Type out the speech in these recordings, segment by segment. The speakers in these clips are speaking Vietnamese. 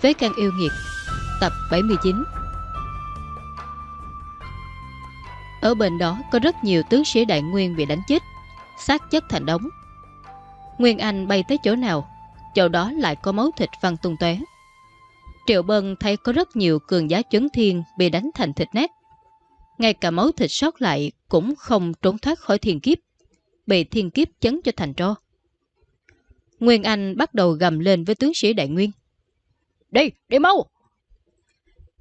Phế căn yêu nghiệt Tập 79 Ở bên đó có rất nhiều tướng sĩ đại nguyên bị đánh chết xác chất thành đống Nguyên Anh bay tới chỗ nào Chỗ đó lại có máu thịt văng tung tóe Triệu Bân thấy có rất nhiều cường giá chấn thiên bị đánh thành thịt nát ngay cả máu thịt sót lại cũng không trốn thoát khỏi thiên kiếp, bị thiên kiếp chấn cho thành tro. Nguyên Anh bắt đầu gầm lên với tướng sĩ Đại Nguyên. Đi, đi mau!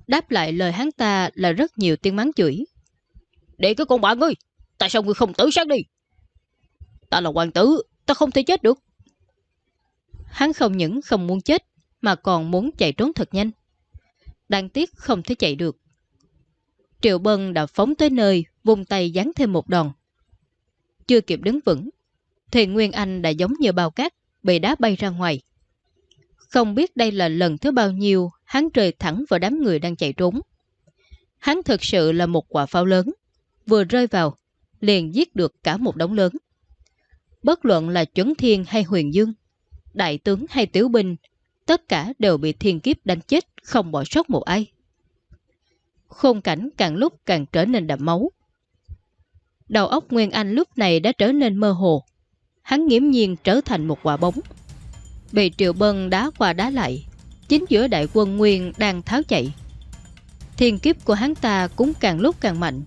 Đáp lại lời hắn ta là rất nhiều tiếng mắng chửi. Để cái con bà ngươi tại sao ngươi không tử sát đi? Ta là hoàng tử, ta không thể chết được. Hắn không những không muốn chết, mà còn muốn chạy trốn thật nhanh. Đáng tiếc không thể chạy được. Triệu Bân đã phóng tới nơi, vùng tay dán thêm một đòn. Chưa kịp đứng vững, thì Nguyên Anh đã giống như bao cát, bị đá bay ra ngoài. Không biết đây là lần thứ bao nhiêu hắn rơi thẳng vào đám người đang chạy trốn. Hắn thực sự là một quả pháo lớn, vừa rơi vào, liền giết được cả một đống lớn. Bất luận là Chuẩn Thiên hay Huyền Dương, đại tướng hay tiểu binh, tất cả đều bị thiên kiếp đánh chết, không bỏ sót một ai khung cảnh càng lúc càng trở nên đậm máu. Đầu óc Nguyên Anh lúc này đã trở nên mơ hồ. Hắn nghiễm nhiên trở thành một quả bóng. Bị Triệu Bân đá qua đá lại, chính giữa đại quân Nguyên đang tháo chạy. Thiên kiếp của hắn ta cũng càng lúc càng mạnh.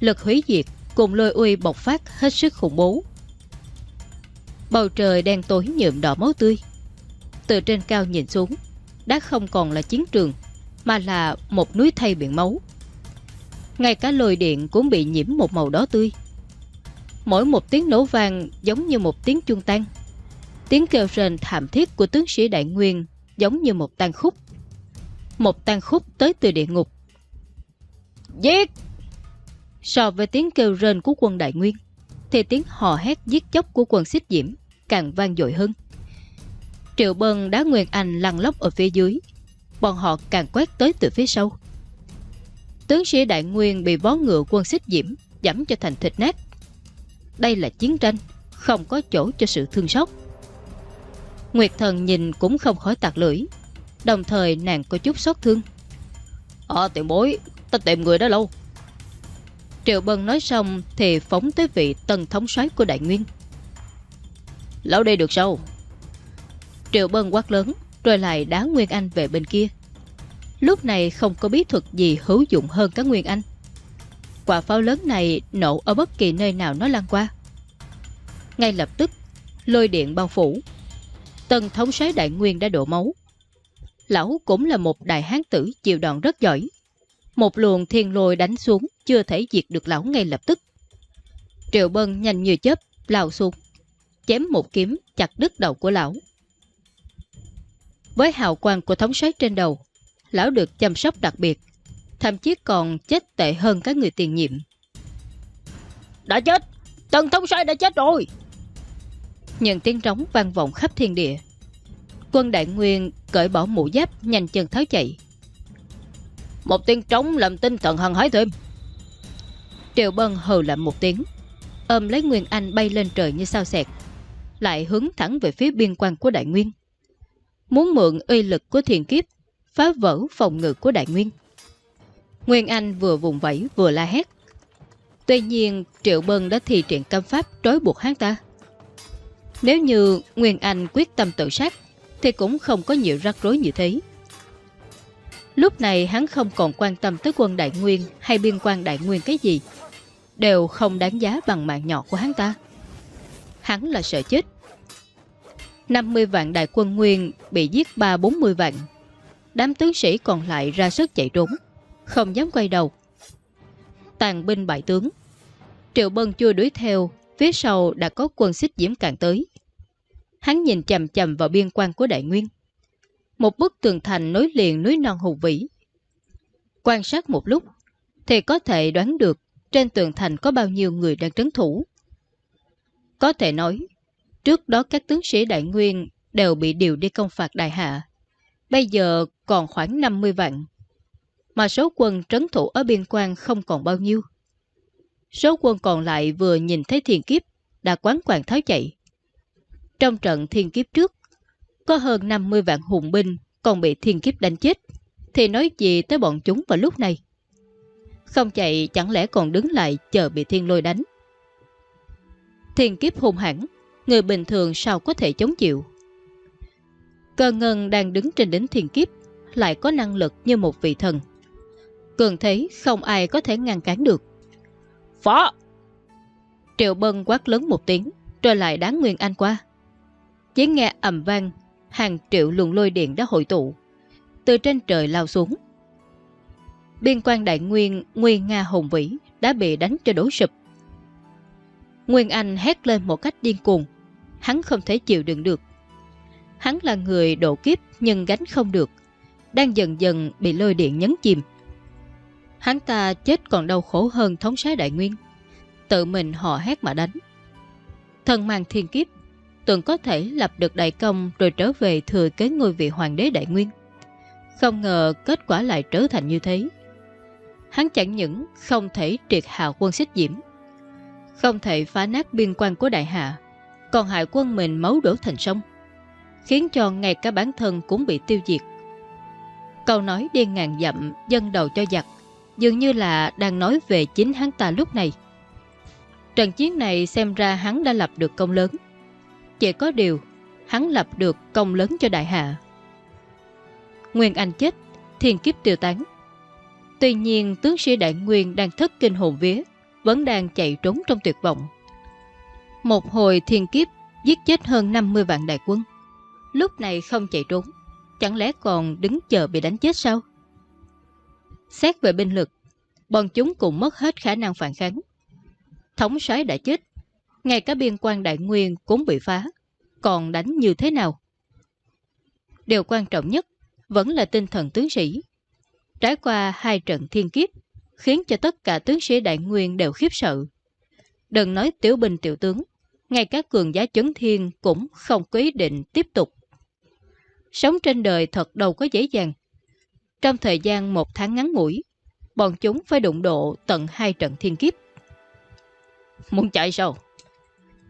Lực hủy diệt cùng lôi uy bộc phát hết sức khủng bố. Bầu trời đen tối nhuộm đỏ máu tươi. Từ trên cao nhìn xuống, đã không còn là chiến trường mà là một núi thay biển máu. Ngay cả lôi điện cũng bị nhiễm một màu đỏ tươi. Mỗi một tiếng nổ vang giống như một tiếng chuông tan. Tiếng kêu rền thảm thiết của tướng sĩ Đại Nguyên giống như một tan khúc. Một tan khúc tới từ địa ngục. Giết! So với tiếng kêu rền của quân Đại Nguyên, thì tiếng hò hét giết chóc của quân xích diễm càng vang dội hơn. Triệu Bân đá Nguyên Anh lăn lóc ở phía dưới, bọn họ càng quét tới từ phía sau. Tướng sĩ Đại Nguyên bị vó ngựa quân xích diễm, dẫm cho thành thịt nát. Đây là chiến tranh, không có chỗ cho sự thương xót. Nguyệt thần nhìn cũng không khỏi tạc lưỡi, đồng thời nàng có chút xót thương. Ờ tiền bối, ta tìm người đó lâu. Triệu Bân nói xong thì phóng tới vị tân thống soái của Đại Nguyên. Lão đây được sao? Triệu Bân quát lớn, rồi lại đá Nguyên Anh về bên kia. Lúc này không có bí thuật gì hữu dụng hơn cả Nguyên Anh. Quả pháo lớn này nổ ở bất kỳ nơi nào nó lan qua. Ngay lập tức, lôi điện bao phủ. Tần thống soái đại nguyên đã đổ máu. Lão cũng là một đại hán tử chịu đòn rất giỏi. Một luồng thiên lôi đánh xuống chưa thể diệt được lão ngay lập tức. Triệu Bân nhanh như chớp lao xuống, chém một kiếm chặt đứt đầu của lão. Với hào quang của thống soái trên đầu, lão được chăm sóc đặc biệt, thậm chí còn chết tệ hơn các người tiền nhiệm. Đã chết! Tần thống soái đã chết rồi! Những tiếng trống vang vọng khắp thiên địa. Quân đại nguyên cởi bỏ mũ giáp nhanh chân tháo chạy. Một tiếng trống làm tinh thần hằng hái thêm. Triệu Bân hừ lạnh một tiếng, ôm lấy Nguyên Anh bay lên trời như sao xẹt, lại hướng thẳng về phía biên quan của đại nguyên muốn mượn uy lực của thiền kiếp, phá vỡ phòng ngự của đại nguyên. Nguyên Anh vừa vùng vẫy vừa la hét. Tuy nhiên Triệu Bân đã thi triển cam pháp trói buộc hắn ta. Nếu như Nguyên Anh quyết tâm tự sát thì cũng không có nhiều rắc rối như thế. Lúc này hắn không còn quan tâm tới quân đại nguyên hay biên quan đại nguyên cái gì. Đều không đáng giá bằng mạng nhỏ của hắn ta. Hắn là sợ chết 50 vạn đại quân nguyên bị giết 3-40 vạn. Đám tướng sĩ còn lại ra sức chạy trốn, không dám quay đầu. Tàn binh bại tướng. Triệu Bân chưa đuổi theo, phía sau đã có quân xích diễm càng tới. Hắn nhìn chầm chầm vào biên quan của đại nguyên. Một bức tường thành nối liền núi non hùng vĩ. Quan sát một lúc, thì có thể đoán được trên tường thành có bao nhiêu người đang trấn thủ. Có thể nói, Trước đó các tướng sĩ đại nguyên đều bị điều đi công phạt đại hạ. Bây giờ còn khoảng 50 vạn. Mà số quân trấn thủ ở biên quan không còn bao nhiêu. Số quân còn lại vừa nhìn thấy thiên kiếp đã quán quàng tháo chạy. Trong trận thiên kiếp trước, có hơn 50 vạn hùng binh còn bị thiên kiếp đánh chết, thì nói gì tới bọn chúng vào lúc này? Không chạy chẳng lẽ còn đứng lại chờ bị thiên lôi đánh. Thiên kiếp hung hãn, người bình thường sao có thể chống chịu. Cơ ngân đang đứng trên đỉnh thiên kiếp, lại có năng lực như một vị thần. Cường thế không ai có thể ngăn cản được. Phó! Triệu Bân quát lớn một tiếng, rồi lại đáng Nguyên Anh qua. Chỉ nghe ầm vang, hàng triệu luồng lôi điện đã hội tụ, từ trên trời lao xuống. Biên quan đại nguyên, Nguyên Nga hùng vĩ đã bị đánh cho đổ sụp. Nguyên Anh hét lên một cách điên cuồng, hắn không thể chịu đựng được. Hắn là người độ kiếp nhưng gánh không được, đang dần dần bị lôi điện nhấn chìm. Hắn ta chết còn đau khổ hơn thống soái đại nguyên, tự mình họ hét mà đánh. Thần mang thiên kiếp, tưởng có thể lập được đại công rồi trở về thừa kế ngôi vị hoàng đế đại nguyên. Không ngờ kết quả lại trở thành như thế. Hắn chẳng những không thể triệt hạ quân xích diễm, không thể phá nát biên quan của đại hạ, còn hại quân mình máu đổ thành sông, khiến cho ngay cả bản thân cũng bị tiêu diệt. Câu nói điên ngàn dặm dân đầu cho giặc, dường như là đang nói về chính hắn ta lúc này. Trận chiến này xem ra hắn đã lập được công lớn. Chỉ có điều, hắn lập được công lớn cho đại hạ. Nguyên Anh chết, thiên kiếp tiêu tán. Tuy nhiên tướng sĩ đại nguyên đang thất kinh hồn vía, vẫn đang chạy trốn trong tuyệt vọng. Một hồi thiên kiếp giết chết hơn 50 vạn đại quân. Lúc này không chạy trốn, chẳng lẽ còn đứng chờ bị đánh chết sao? Xét về binh lực, bọn chúng cũng mất hết khả năng phản kháng. Thống soái đã chết, ngay cả biên quan đại nguyên cũng bị phá, còn đánh như thế nào? Điều quan trọng nhất vẫn là tinh thần tướng sĩ. Trải qua hai trận thiên kiếp, khiến cho tất cả tướng sĩ đại nguyên đều khiếp sợ. Đừng nói tiểu binh tiểu tướng, ngay các cường giá chấn thiên cũng không có ý định tiếp tục. Sống trên đời thật đâu có dễ dàng. Trong thời gian một tháng ngắn ngủi, bọn chúng phải đụng độ tận hai trận thiên kiếp. Muốn chạy sao?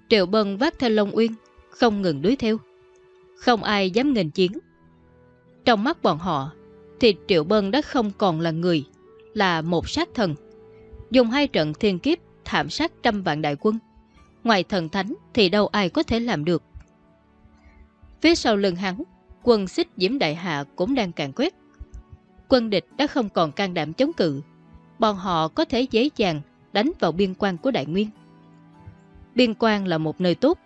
Triệu Bân vác theo Long Uyên, không ngừng đuổi theo. Không ai dám nghênh chiến. Trong mắt bọn họ, thì Triệu Bân đã không còn là người, là một sát thần. Dùng hai trận thiên kiếp thảm sát trăm vạn đại quân. Ngoài thần thánh thì đâu ai có thể làm được. Phía sau lưng hắn, quân xích diễm đại hạ cũng đang càng quét. Quân địch đã không còn can đảm chống cự. Bọn họ có thể dễ dàng đánh vào biên quan của đại nguyên. Biên quan là một nơi tốt.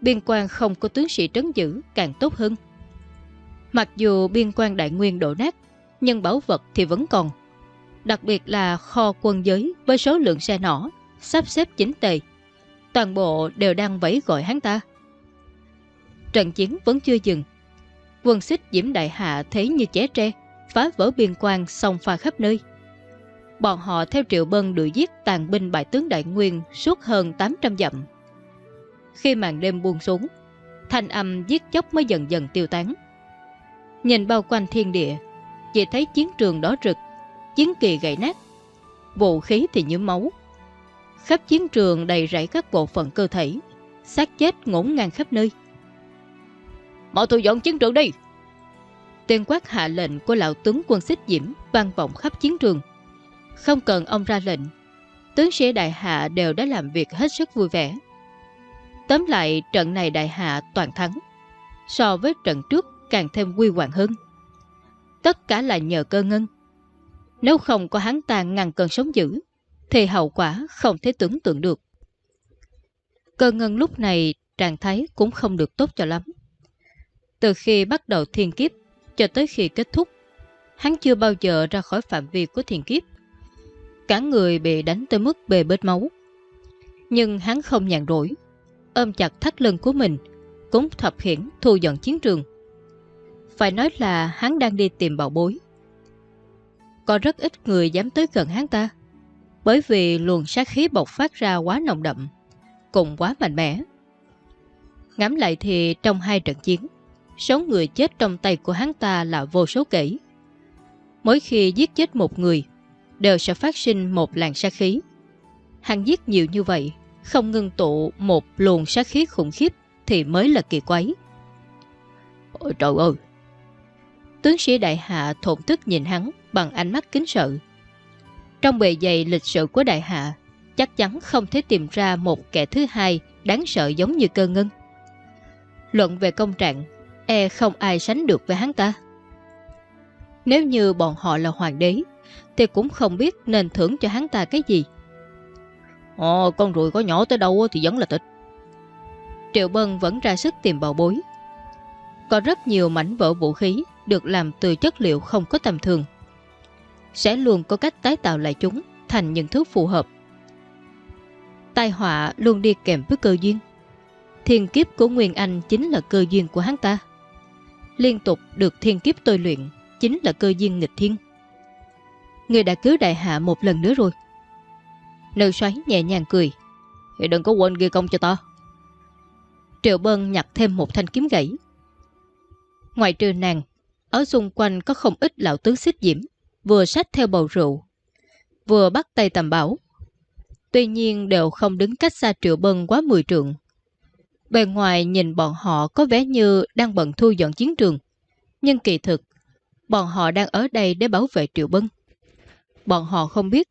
Biên quan không có tướng sĩ trấn giữ càng tốt hơn. Mặc dù biên quan đại nguyên đổ nát, nhưng bảo vật thì vẫn còn. Đặc biệt là kho quân giới với số lượng xe nỏ, sắp xếp chính tề. Toàn bộ đều đang vẫy gọi hắn ta. Trận chiến vẫn chưa dừng. Quân xích diễm đại hạ thấy như ché tre, phá vỡ biên quan xông pha khắp nơi. Bọn họ theo triệu bân đuổi giết tàn binh bại tướng đại nguyên suốt hơn 800 dặm. Khi màn đêm buông xuống, thanh âm giết chóc mới dần dần tiêu tán. Nhìn bao quanh thiên địa, chỉ thấy chiến trường đỏ rực, chiến kỳ gãy nát, vũ khí thì như máu. Khắp chiến trường đầy rẫy các bộ phận cơ thể, xác chết ngổn ngang khắp nơi. Mọi thu dọn chiến trường đi! Tên quát hạ lệnh của lão tướng quân xích diễm vang vọng khắp chiến trường. Không cần ông ra lệnh, tướng sĩ đại hạ đều đã làm việc hết sức vui vẻ. Tóm lại trận này đại hạ toàn thắng, so với trận trước càng thêm quy hoàng hơn. Tất cả là nhờ cơ ngân. Nếu không có hắn ta ngăn cơn sống dữ, thì hậu quả không thể tưởng tượng được. Cơ ngân lúc này trạng thái cũng không được tốt cho lắm. Từ khi bắt đầu thiên kiếp cho tới khi kết thúc, hắn chưa bao giờ ra khỏi phạm vi của thiền kiếp. Cả người bị đánh tới mức bề bết máu. Nhưng hắn không nhàn rỗi, ôm chặt thắt lưng của mình, cũng thập hiển thu dọn chiến trường. Phải nói là hắn đang đi tìm bảo bối. Có rất ít người dám tới gần hắn ta, bởi vì luồng sát khí bộc phát ra quá nồng đậm, cùng quá mạnh mẽ. Ngắm lại thì trong hai trận chiến, số người chết trong tay của hắn ta là vô số kể. Mỗi khi giết chết một người, đều sẽ phát sinh một làn sát khí. Hắn giết nhiều như vậy, không ngưng tụ một luồng sát khí khủng khiếp thì mới là kỳ quái. Ôi trời ơi! Tướng sĩ đại hạ thổn thức nhìn hắn bằng ánh mắt kính sợ. Trong bề dày lịch sử của đại hạ, chắc chắn không thể tìm ra một kẻ thứ hai đáng sợ giống như cơ ngân. Luận về công trạng, e không ai sánh được với hắn ta. Nếu như bọn họ là hoàng đế, thì cũng không biết nên thưởng cho hắn ta cái gì. Ồ, con ruồi có nhỏ tới đâu thì vẫn là tịch. Triệu Bân vẫn ra sức tìm bảo bối. Có rất nhiều mảnh vỡ vũ khí được làm từ chất liệu không có tầm thường. Sẽ luôn có cách tái tạo lại chúng thành những thứ phù hợp. Tai họa luôn đi kèm với cơ duyên. Thiên kiếp của Nguyên Anh chính là cơ duyên của hắn ta. Liên tục được thiên kiếp tôi luyện chính là cơ duyên nghịch thiên. Người đã cứu đại hạ một lần nữa rồi. Nữ xoáy nhẹ nhàng cười. Thì đừng có quên ghi công cho ta. Triệu Bân nhặt thêm một thanh kiếm gãy. Ngoài trừ nàng, ở xung quanh có không ít lão tướng xích diễm, vừa sách theo bầu rượu, vừa bắt tay tầm bảo. Tuy nhiên đều không đứng cách xa Triệu Bân quá 10 trượng. Bề ngoài nhìn bọn họ có vẻ như đang bận thu dọn chiến trường, nhưng kỳ thực, bọn họ đang ở đây để bảo vệ Triệu Bân. Bọn họ không biết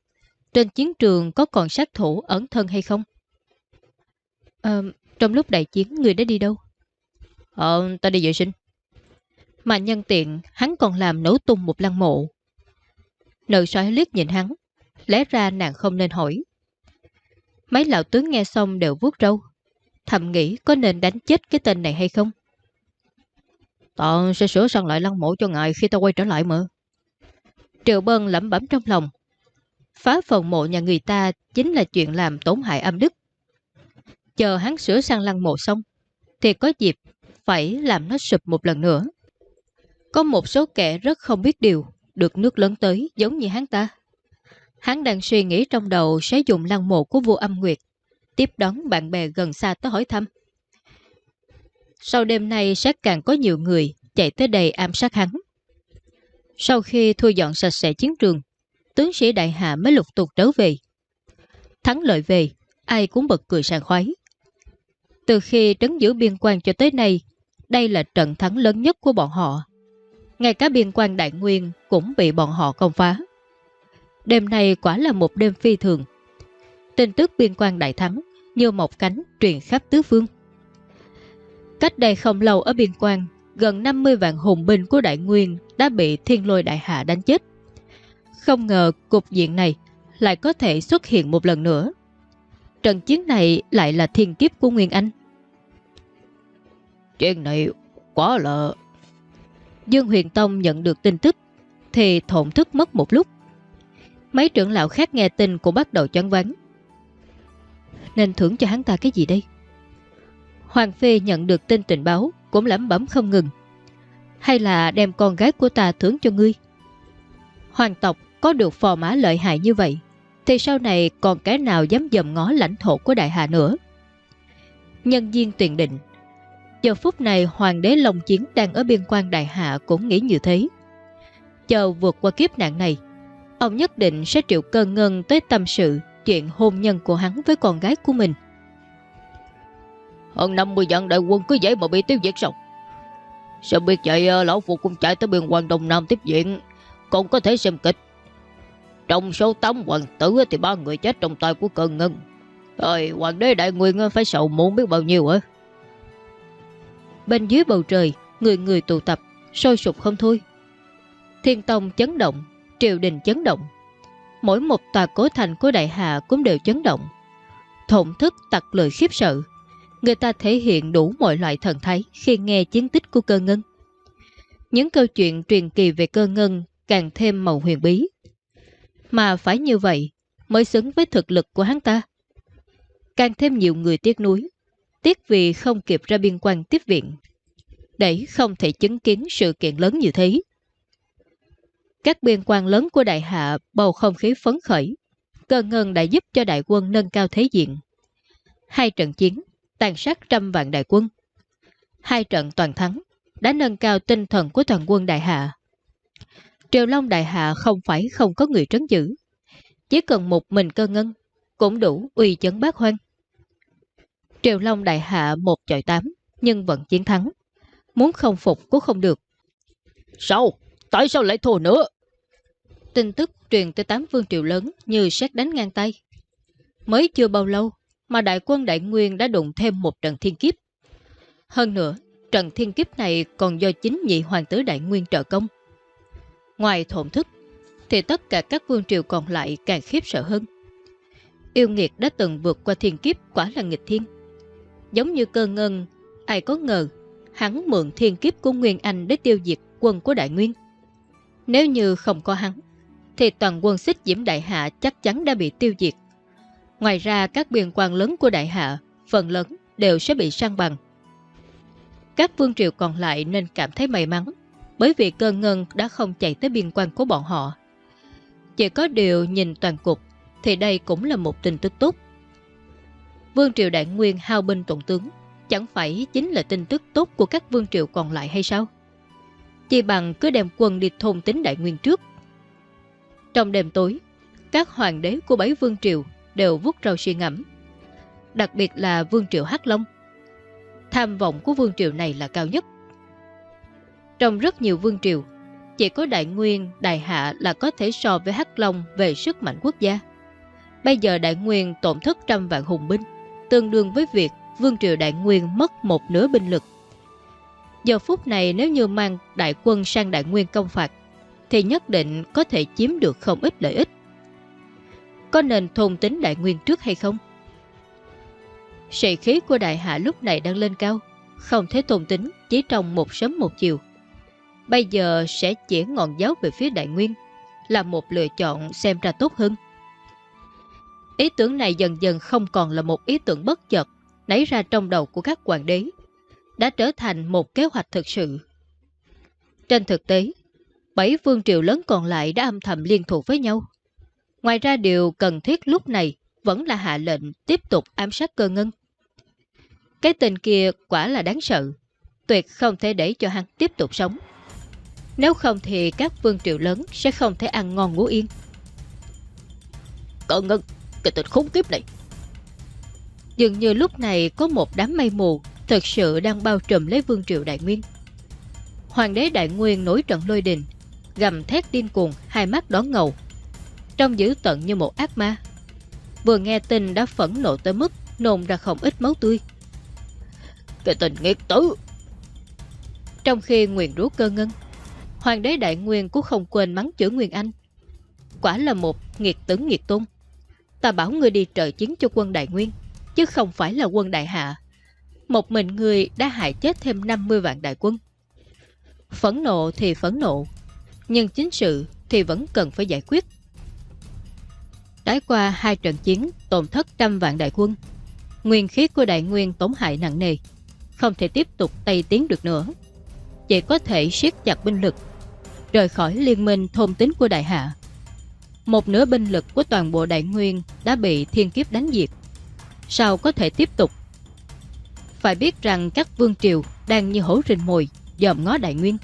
trên chiến trường có còn sát thủ ẩn thân hay không. À, trong lúc đại chiến, người đã đi đâu? Ờ, ta đi vệ sinh. Mà nhân tiện, hắn còn làm nổ tung một lăng mộ. Nữ xoáy liếc nhìn hắn, lẽ ra nàng không nên hỏi. Mấy lão tướng nghe xong đều vuốt râu, thầm nghĩ có nên đánh chết cái tên này hay không. Ta sẽ sửa sang lại lăng mộ cho ngài khi ta quay trở lại mà. Triệu Bân lẩm bẩm trong lòng. Phá phần mộ nhà người ta chính là chuyện làm tổn hại âm đức. Chờ hắn sửa sang lăng mộ xong, thì có dịp phải làm nó sụp một lần nữa. Có một số kẻ rất không biết điều, được nước lớn tới giống như hắn ta. Hắn đang suy nghĩ trong đầu sẽ dùng lăng mộ của vua âm nguyệt, tiếp đón bạn bè gần xa tới hỏi thăm. Sau đêm nay sẽ càng có nhiều người chạy tới đây ám sát hắn. Sau khi thu dọn sạch sẽ chiến trường, tướng sĩ đại hạ mới lục tục trở về. Thắng lợi về, ai cũng bật cười sàng khoái. Từ khi trấn giữ biên quan cho tới nay, đây là trận thắng lớn nhất của bọn họ. Ngay cả biên quan đại nguyên cũng bị bọn họ công phá. Đêm nay quả là một đêm phi thường. Tin tức biên quan đại thắng như một cánh truyền khắp tứ phương. Cách đây không lâu ở biên quan, gần 50 vạn hùng binh của đại nguyên đã bị thiên lôi đại hạ đánh chết. Không ngờ cục diện này lại có thể xuất hiện một lần nữa. Trận chiến này lại là thiên kiếp của Nguyên Anh. Chuyện này quá là... Dương Huyền Tông nhận được tin tức thì thổn thức mất một lúc. Mấy trưởng lão khác nghe tin cũng bắt đầu chấn vắng. Nên thưởng cho hắn ta cái gì đây? Hoàng Phi nhận được tin tình báo cũng lẩm bẩm không ngừng. Hay là đem con gái của ta thưởng cho ngươi? Hoàng tộc có được phò mã lợi hại như vậy thì sau này còn cái nào dám dầm ngó lãnh thổ của Đại hạ nữa. Nhân viên tuyển định Giờ phút này Hoàng đế Long Chiến đang ở biên quan Đại Hạ cũng nghĩ như thế. Chờ vượt qua kiếp nạn này, ông nhất định sẽ triệu cơn ngân tới tâm sự chuyện hôn nhân của hắn với con gái của mình. Hơn 50 vạn đại quân cứ dễ mà bị tiêu diệt sao? Sao biết vậy ờ, lão phụ cũng chạy tới biên quan Đông Nam tiếp viện, còn có thể xem kịch. Trong số 8 hoàng tử thì ba người chết trong tay của cơn ngân. Rồi hoàng đế đại nguyên phải sầu muộn biết bao nhiêu hả? Bên dưới bầu trời, người người tụ tập, sôi sục không thôi. Thiên Tông chấn động, triều đình chấn động. Mỗi một tòa cố thành của đại hạ cũng đều chấn động. Thổn thức tặc lời khiếp sợ. Người ta thể hiện đủ mọi loại thần thái khi nghe chiến tích của cơ ngân. Những câu chuyện truyền kỳ về cơ ngân càng thêm màu huyền bí. Mà phải như vậy mới xứng với thực lực của hắn ta. Càng thêm nhiều người tiếc nuối, tiếc vì không kịp ra biên quan tiếp viện. Để không thể chứng kiến sự kiện lớn như thế. Các biên quan lớn của đại hạ bầu không khí phấn khởi. Cơ ngân đã giúp cho đại quân nâng cao thế diện. Hai trận chiến, tàn sát trăm vạn đại quân. Hai trận toàn thắng, đã nâng cao tinh thần của toàn quân đại hạ. Triều Long Đại Hạ không phải không có người trấn giữ. Chỉ cần một mình cơ ngân, cũng đủ uy chấn bác hoang. Triều Long Đại Hạ một chọi tám, nhưng vẫn chiến thắng. Muốn không phục cũng không được. Sao? tại sao lại thua nữa? Tin tức truyền tới tám vương triều lớn như xét đánh ngang tay. Mới chưa bao lâu mà đại quân đại nguyên đã đụng thêm một trận thiên kiếp. Hơn nữa, trận thiên kiếp này còn do chính nhị hoàng tử đại nguyên trợ công. Ngoài thổn thức, thì tất cả các vương triều còn lại càng khiếp sợ hơn. Yêu nghiệt đã từng vượt qua thiên kiếp quả là nghịch thiên. Giống như cơ ngân, ai có ngờ hắn mượn thiên kiếp của Nguyên Anh để tiêu diệt quân của Đại Nguyên. Nếu như không có hắn, thì toàn quân xích diễm Đại Hạ chắc chắn đã bị tiêu diệt. Ngoài ra các biên quan lớn của Đại Hạ, phần lớn đều sẽ bị sang bằng. Các vương triều còn lại nên cảm thấy may mắn, bởi vì cơ ngân đã không chạy tới biên quan của bọn họ. Chỉ có điều nhìn toàn cục, thì đây cũng là một tin tức tốt. Vương triều Đại Nguyên hao binh tổn tướng, chẳng phải chính là tin tức tốt của các vương triều còn lại hay sao? Chỉ bằng cứ đem quân đi thôn tính Đại Nguyên trước. Trong đêm tối, các hoàng đế của bảy vương triều đều vút rau suy ngẫm. Đặc biệt là vương triều Hắc Long. Tham vọng của vương triều này là cao nhất. Trong rất nhiều vương triều, chỉ có Đại Nguyên, Đại Hạ là có thể so với Hắc Long về sức mạnh quốc gia. Bây giờ Đại Nguyên tổn thất trăm vạn hùng binh, tương đương với việc Vương Triều Đại Nguyên mất một nửa binh lực. Giờ phút này nếu như mang đại quân sang Đại Nguyên công phạt, thì nhất định có thể chiếm được không ít lợi ích. Có nên thôn tính Đại Nguyên trước hay không? Sĩ khí của Đại Hạ lúc này đang lên cao, không thể thôn tính chỉ trong một sớm một chiều. Bây giờ sẽ chỉ ngọn giáo về phía Đại Nguyên, là một lựa chọn xem ra tốt hơn. Ý tưởng này dần dần không còn là một ý tưởng bất chợt nảy ra trong đầu của các hoàng đế, đã trở thành một kế hoạch thực sự. Trên thực tế, bảy vương triều lớn còn lại đã âm thầm liên thủ với nhau. Ngoài ra điều cần thiết lúc này vẫn là hạ lệnh tiếp tục ám sát cơ ngân. Cái tình kia quả là đáng sợ, tuyệt không thể để cho hắn tiếp tục sống. Nếu không thì các vương triều lớn sẽ không thể ăn ngon ngủ yên. Cơ ngân, cái tình khốn kiếp này Dường như lúc này có một đám mây mù thực sự đang bao trùm lấy vương triều Đại Nguyên. Hoàng đế Đại Nguyên nổi trận lôi đình, gầm thét điên cuồng, hai mắt đón ngầu. Trông dữ tận như một ác ma. Vừa nghe tin đã phẫn nộ tới mức nôn ra không ít máu tươi. Cái tình nghiệt tử! Trong khi Nguyên rú cơ ngân, Hoàng đế Đại Nguyên cũng không quên mắng chửi Nguyên Anh. Quả là một nghiệt tử nghiệt tôn. Ta bảo người đi trợ chiến cho quân Đại Nguyên chứ không phải là quân đại hạ. Một mình người đã hại chết thêm 50 vạn đại quân. Phẫn nộ thì phẫn nộ, nhưng chính sự thì vẫn cần phải giải quyết. Trải qua hai trận chiến tổn thất trăm vạn đại quân, nguyên khí của đại nguyên tổn hại nặng nề, không thể tiếp tục tây tiến được nữa. Chỉ có thể siết chặt binh lực, rời khỏi liên minh thôn tính của đại hạ. Một nửa binh lực của toàn bộ đại nguyên đã bị thiên kiếp đánh diệt sao có thể tiếp tục. Phải biết rằng các vương triều đang như hổ rình mồi, dòm ngó đại nguyên.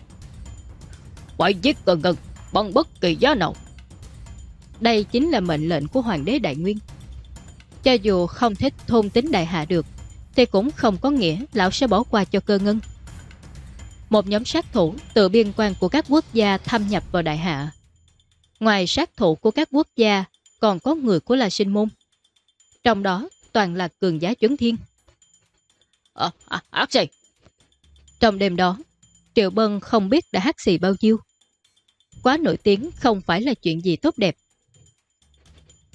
Phải giết gần gần, bằng bất kỳ giá nào. Đây chính là mệnh lệnh của hoàng đế đại nguyên. Cho dù không thích thôn tính đại hạ được, thì cũng không có nghĩa lão sẽ bỏ qua cho cơ ngân. Một nhóm sát thủ từ biên quan của các quốc gia thâm nhập vào đại hạ. Ngoài sát thủ của các quốc gia, còn có người của La Sinh Môn. Trong đó toàn là cường giá chấn thiên. Ờ, à, hát xì. Trong đêm đó, Triệu Bân không biết đã hát xì bao nhiêu. Quá nổi tiếng không phải là chuyện gì tốt đẹp.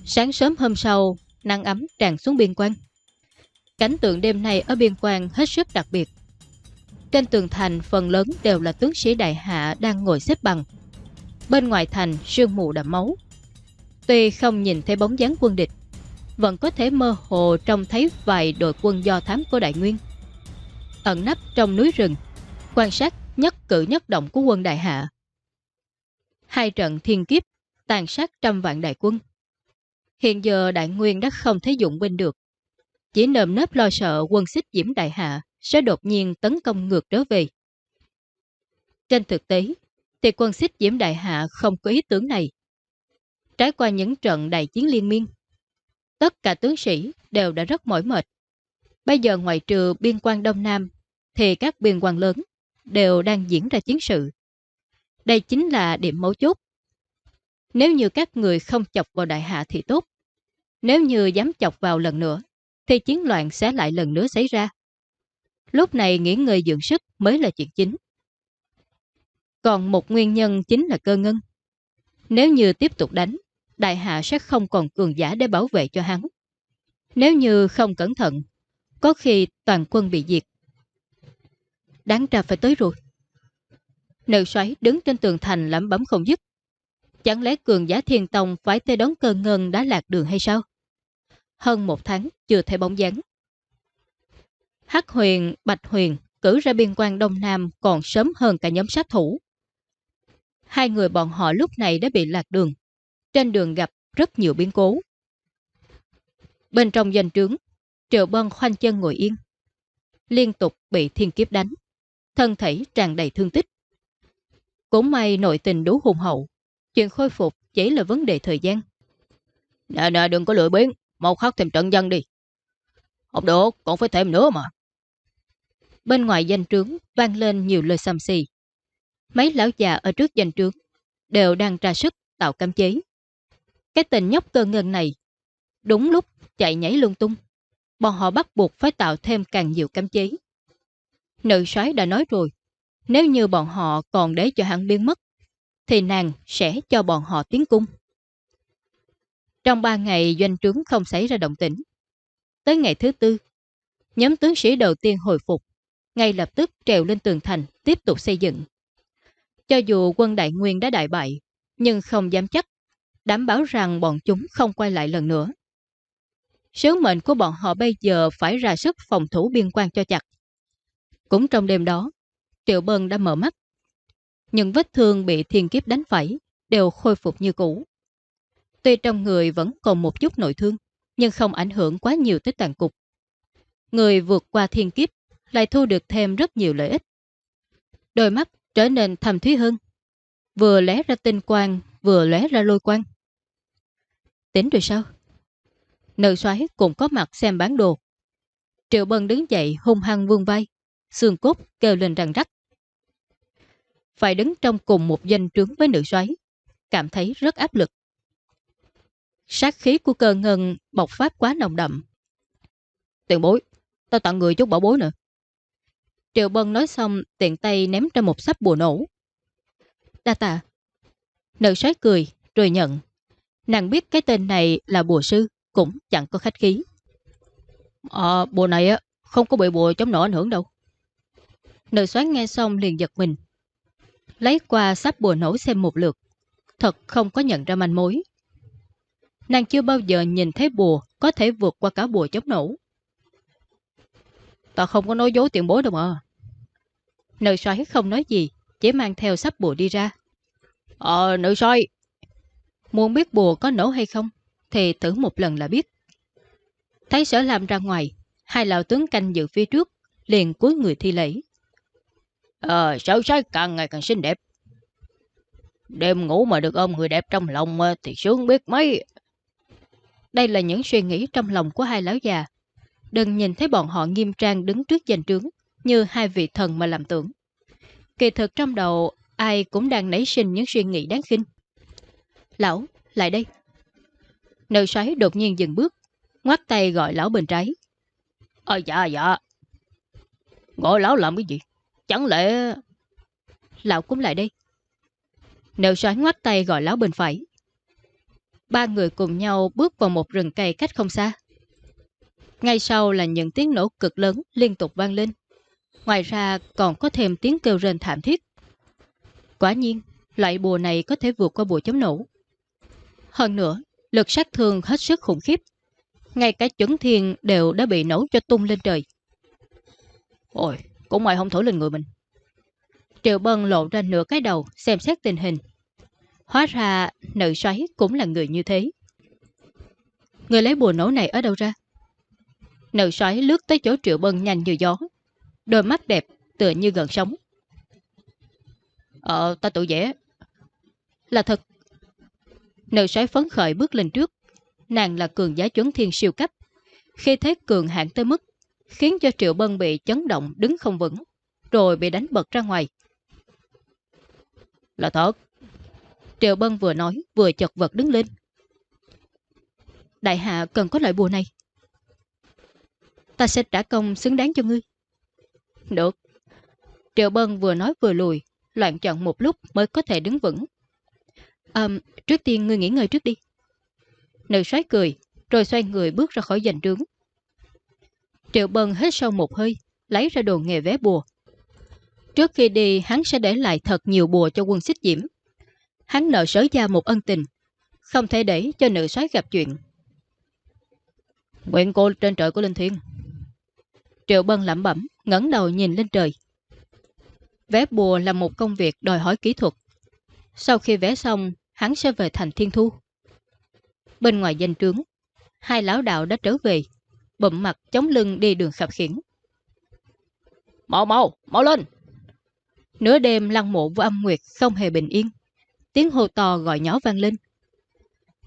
Sáng sớm hôm sau, nắng ấm tràn xuống biên quan. Cảnh tượng đêm nay ở biên quan hết sức đặc biệt. Trên tường thành phần lớn đều là tướng sĩ đại hạ đang ngồi xếp bằng. Bên ngoài thành sương mù đậm máu. Tuy không nhìn thấy bóng dáng quân địch, vẫn có thể mơ hồ trông thấy vài đội quân do thám của Đại Nguyên. Ẩn nấp trong núi rừng, quan sát nhất cử nhất động của quân Đại Hạ. Hai trận thiên kiếp, tàn sát trăm vạn đại quân. Hiện giờ Đại Nguyên đã không thể dụng binh được. Chỉ nơm nớp lo sợ quân xích diễm Đại Hạ sẽ đột nhiên tấn công ngược trở về. Trên thực tế, thì quân xích diễm Đại Hạ không có ý tưởng này. Trải qua những trận đại chiến liên miên, Tất cả tướng sĩ đều đã rất mỏi mệt. Bây giờ ngoài trừ biên quan Đông Nam, thì các biên quan lớn đều đang diễn ra chiến sự. Đây chính là điểm mấu chốt. Nếu như các người không chọc vào đại hạ thì tốt. Nếu như dám chọc vào lần nữa, thì chiến loạn sẽ lại lần nữa xảy ra. Lúc này nghỉ ngơi dưỡng sức mới là chuyện chính. Còn một nguyên nhân chính là cơ ngân. Nếu như tiếp tục đánh, đại hạ sẽ không còn cường giả để bảo vệ cho hắn. Nếu như không cẩn thận, có khi toàn quân bị diệt. Đáng ra phải tới rồi. Nữ xoáy đứng trên tường thành lẩm bấm không dứt. Chẳng lẽ cường giả thiên tông phải tới đón cơ ngân đã lạc đường hay sao? Hơn một tháng chưa thấy bóng dáng. Hắc huyền, bạch huyền cử ra biên quan Đông Nam còn sớm hơn cả nhóm sát thủ. Hai người bọn họ lúc này đã bị lạc đường. Trên đường gặp rất nhiều biến cố. Bên trong danh trướng, Triệu Bân khoanh chân ngồi yên. Liên tục bị thiên kiếp đánh. Thân thể tràn đầy thương tích. Cũng may nội tình đủ hùng hậu. Chuyện khôi phục chỉ là vấn đề thời gian. Nè nè đừng có lựa biến. Mau khắc thêm trận dân đi. Không được, còn phải thêm nữa mà. Bên ngoài danh trướng vang lên nhiều lời xăm xì. Mấy lão già ở trước danh trướng đều đang ra sức tạo cam chế. Cái tình nhóc cơ ngân này đúng lúc chạy nhảy lung tung. Bọn họ bắt buộc phải tạo thêm càng nhiều cam chế. Nữ soái đã nói rồi, nếu như bọn họ còn để cho hắn biến mất, thì nàng sẽ cho bọn họ tiến cung. Trong ba ngày doanh trướng không xảy ra động tĩnh. Tới ngày thứ tư, nhóm tướng sĩ đầu tiên hồi phục, ngay lập tức trèo lên tường thành tiếp tục xây dựng. Cho dù quân đại nguyên đã đại bại, nhưng không dám chắc, đảm bảo rằng bọn chúng không quay lại lần nữa. Sứ mệnh của bọn họ bây giờ phải ra sức phòng thủ biên quan cho chặt. Cũng trong đêm đó, Triệu Bân đã mở mắt. Những vết thương bị thiên kiếp đánh phẩy đều khôi phục như cũ. Tuy trong người vẫn còn một chút nội thương, nhưng không ảnh hưởng quá nhiều tới tàn cục. Người vượt qua thiên kiếp lại thu được thêm rất nhiều lợi ích. Đôi mắt trở nên thầm thúy hơn, vừa lé ra tinh quang, vừa lé ra lôi quang. Tính rồi sao? Nữ xoáy cũng có mặt xem bán đồ. Triệu Bân đứng dậy hung hăng vương vai, xương cốt kêu lên răng rắc. Phải đứng trong cùng một danh trướng với nữ xoáy, cảm thấy rất áp lực. Sát khí của cơ ngân bộc phát quá nồng đậm. Tiền bối, tao tặng người chút bảo bối nữa. Triệu Bân nói xong tiện tay ném ra một sắp bùa nổ. Đa tạ. Nữ xoáy cười, rồi nhận. Nàng biết cái tên này là bùa sư, cũng chẳng có khách khí. À, bùa này á, không có bị bùa chống nổ ảnh hưởng đâu. Nữ xoáy nghe xong liền giật mình. Lấy qua sắp bùa nổ xem một lượt. Thật không có nhận ra manh mối. Nàng chưa bao giờ nhìn thấy bùa có thể vượt qua cả bùa chống nổ. Ta không có nói dối tiền bối đâu mà. Nữ xoáy không nói gì, chỉ mang theo sắp bùa đi ra. Ờ, nữ xoáy. Muốn biết bùa có nổ hay không, thì thử một lần là biết. Thấy sở làm ra ngoài, hai lão tướng canh dự phía trước, liền cuối người thi lễ. Ờ, sở xoáy càng ngày càng xinh đẹp. Đêm ngủ mà được ôm người đẹp trong lòng ờ, thì sướng biết mấy. Đây là những suy nghĩ trong lòng của hai lão già. Đừng nhìn thấy bọn họ nghiêm trang đứng trước danh trướng như hai vị thần mà làm tưởng. Kỳ thực trong đầu ai cũng đang nảy sinh những suy nghĩ đáng khinh. Lão, lại đây. Nữ xoáy đột nhiên dừng bước, ngoắt tay gọi lão bên trái. Ờ dạ dạ. Gọi lão làm cái gì? Chẳng lẽ... Lão cũng lại đây. Nếu xoáy ngoắt tay gọi lão bên phải. Ba người cùng nhau bước vào một rừng cây cách không xa. Ngay sau là những tiếng nổ cực lớn liên tục vang lên. Ngoài ra còn có thêm tiếng kêu rên thảm thiết. Quả nhiên, loại bùa này có thể vượt qua bùa chống nổ. Hơn nữa, lực sát thương hết sức khủng khiếp. Ngay cả chuẩn thiên đều đã bị nổ cho tung lên trời. Ôi, cũng may không thổi lên người mình. Triệu Bân lộ ra nửa cái đầu xem xét tình hình. Hóa ra nữ xoáy cũng là người như thế. Người lấy bùa nổ này ở đâu ra? Nữ xoáy lướt tới chỗ Triệu Bân nhanh như gió. Đôi mắt đẹp tựa như gần sống. Ờ, ta tự vẽ. Là thật. Nữ xoáy phấn khởi bước lên trước. Nàng là cường giá chuẩn thiên siêu cấp. Khi thế cường hạn tới mức, khiến cho Triệu Bân bị chấn động đứng không vững, rồi bị đánh bật ra ngoài. Là thật. Triệu Bân vừa nói vừa chật vật đứng lên. Đại hạ cần có loại bùa này. Ta sẽ trả công xứng đáng cho ngươi. Được. Triệu Bân vừa nói vừa lùi, loạn chọn một lúc mới có thể đứng vững. À, trước tiên ngươi nghỉ ngơi trước đi. Nữ soái cười, rồi xoay người bước ra khỏi giành trướng. Triệu Bân hết sâu một hơi, lấy ra đồ nghề vé bùa. Trước khi đi, hắn sẽ để lại thật nhiều bùa cho quân xích diễm. Hắn nợ sở gia một ân tình, không thể để cho nữ soái gặp chuyện. Nguyện cô trên trời của Linh Thiên. Triệu Bân lẩm bẩm, ngẩng đầu nhìn lên trời. Vé bùa là một công việc đòi hỏi kỹ thuật. Sau khi vé xong, hắn sẽ về thành Thiên Thu. Bên ngoài danh trướng, hai lão đạo đã trở về, bụm mặt chống lưng đi đường khập khiển. Mau mau, mau lên! Nửa đêm lăng mộ của âm nguyệt không hề bình yên. Tiếng hô to gọi nhỏ vang lên.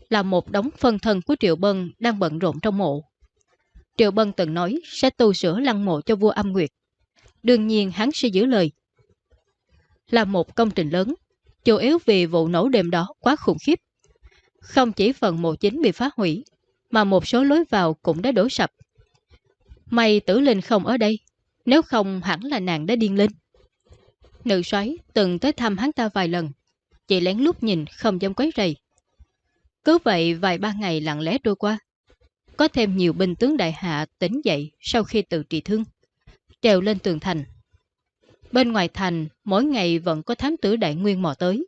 Là một đống phân thân của Triệu Bân đang bận rộn trong mộ. Triệu Bân từng nói sẽ tu sửa lăng mộ cho vua âm nguyệt. Đương nhiên hắn sẽ giữ lời. Là một công trình lớn, chủ yếu vì vụ nổ đêm đó quá khủng khiếp. Không chỉ phần mộ chính bị phá hủy, mà một số lối vào cũng đã đổ sập. May tử linh không ở đây, nếu không hẳn là nàng đã điên lên. Nữ xoáy từng tới thăm hắn ta vài lần, chỉ lén lút nhìn không dám quấy rầy. Cứ vậy vài ba ngày lặng lẽ trôi qua. Có thêm nhiều binh tướng đại hạ tỉnh dậy sau khi tự trị thương, trèo lên tường thành. Bên ngoài thành, mỗi ngày vẫn có thám tử đại nguyên mò tới.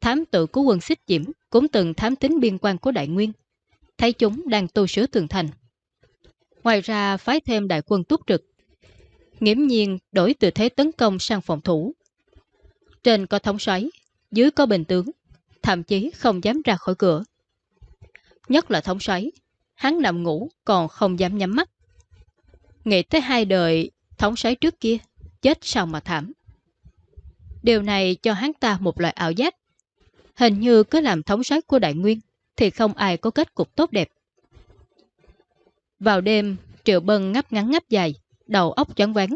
Thám tử của quân xích diễm cũng từng thám tính biên quan của đại nguyên, thấy chúng đang tu sửa tường thành. Ngoài ra phái thêm đại quân túc trực, nghiễm nhiên đổi từ thế tấn công sang phòng thủ. Trên có thống xoáy, dưới có bình tướng, thậm chí không dám ra khỏi cửa. Nhất là thống xoáy, hắn nằm ngủ còn không dám nhắm mắt. Nghĩ tới hai đời thống xoáy trước kia, chết sao mà thảm. Điều này cho hắn ta một loại ảo giác. Hình như cứ làm thống xoáy của đại nguyên thì không ai có kết cục tốt đẹp. Vào đêm, Triệu Bân ngắp ngắn ngắp dài, đầu óc chóng ván.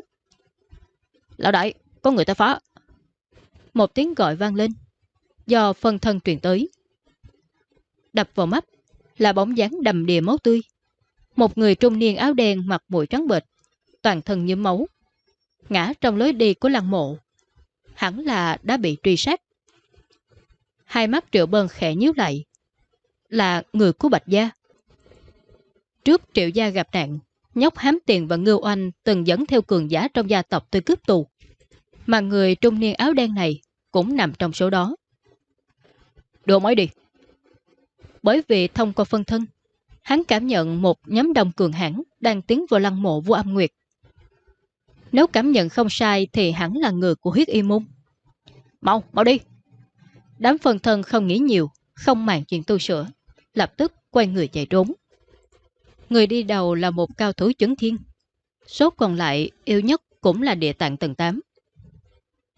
Lão đại, có người ta phá. Một tiếng gọi vang lên, do phân thân truyền tới. Đập vào mắt là bóng dáng đầm đìa máu tươi. Một người trung niên áo đen mặc mũi trắng bệt, toàn thân như máu, ngã trong lối đi của lăng mộ. Hẳn là đã bị truy sát. Hai mắt Triệu Bân khẽ nhíu lại. Là người của Bạch Gia. Trước Triệu Gia gặp nạn, nhóc hám tiền và ngưu oanh từng dẫn theo cường giả trong gia tộc tới cướp tù. Mà người trung niên áo đen này cũng nằm trong số đó. đồ mới đi. Bởi vì thông qua phân thân, hắn cảm nhận một nhóm đông cường hãn đang tiến vào lăng mộ vua âm nguyệt. Nếu cảm nhận không sai thì hẳn là người của huyết y môn. Mau, mau đi. Đám phân thân không nghĩ nhiều, không màng chuyện tu sửa, lập tức quay người chạy trốn. Người đi đầu là một cao thủ chấn thiên. Số còn lại yêu nhất cũng là địa tạng tầng 8.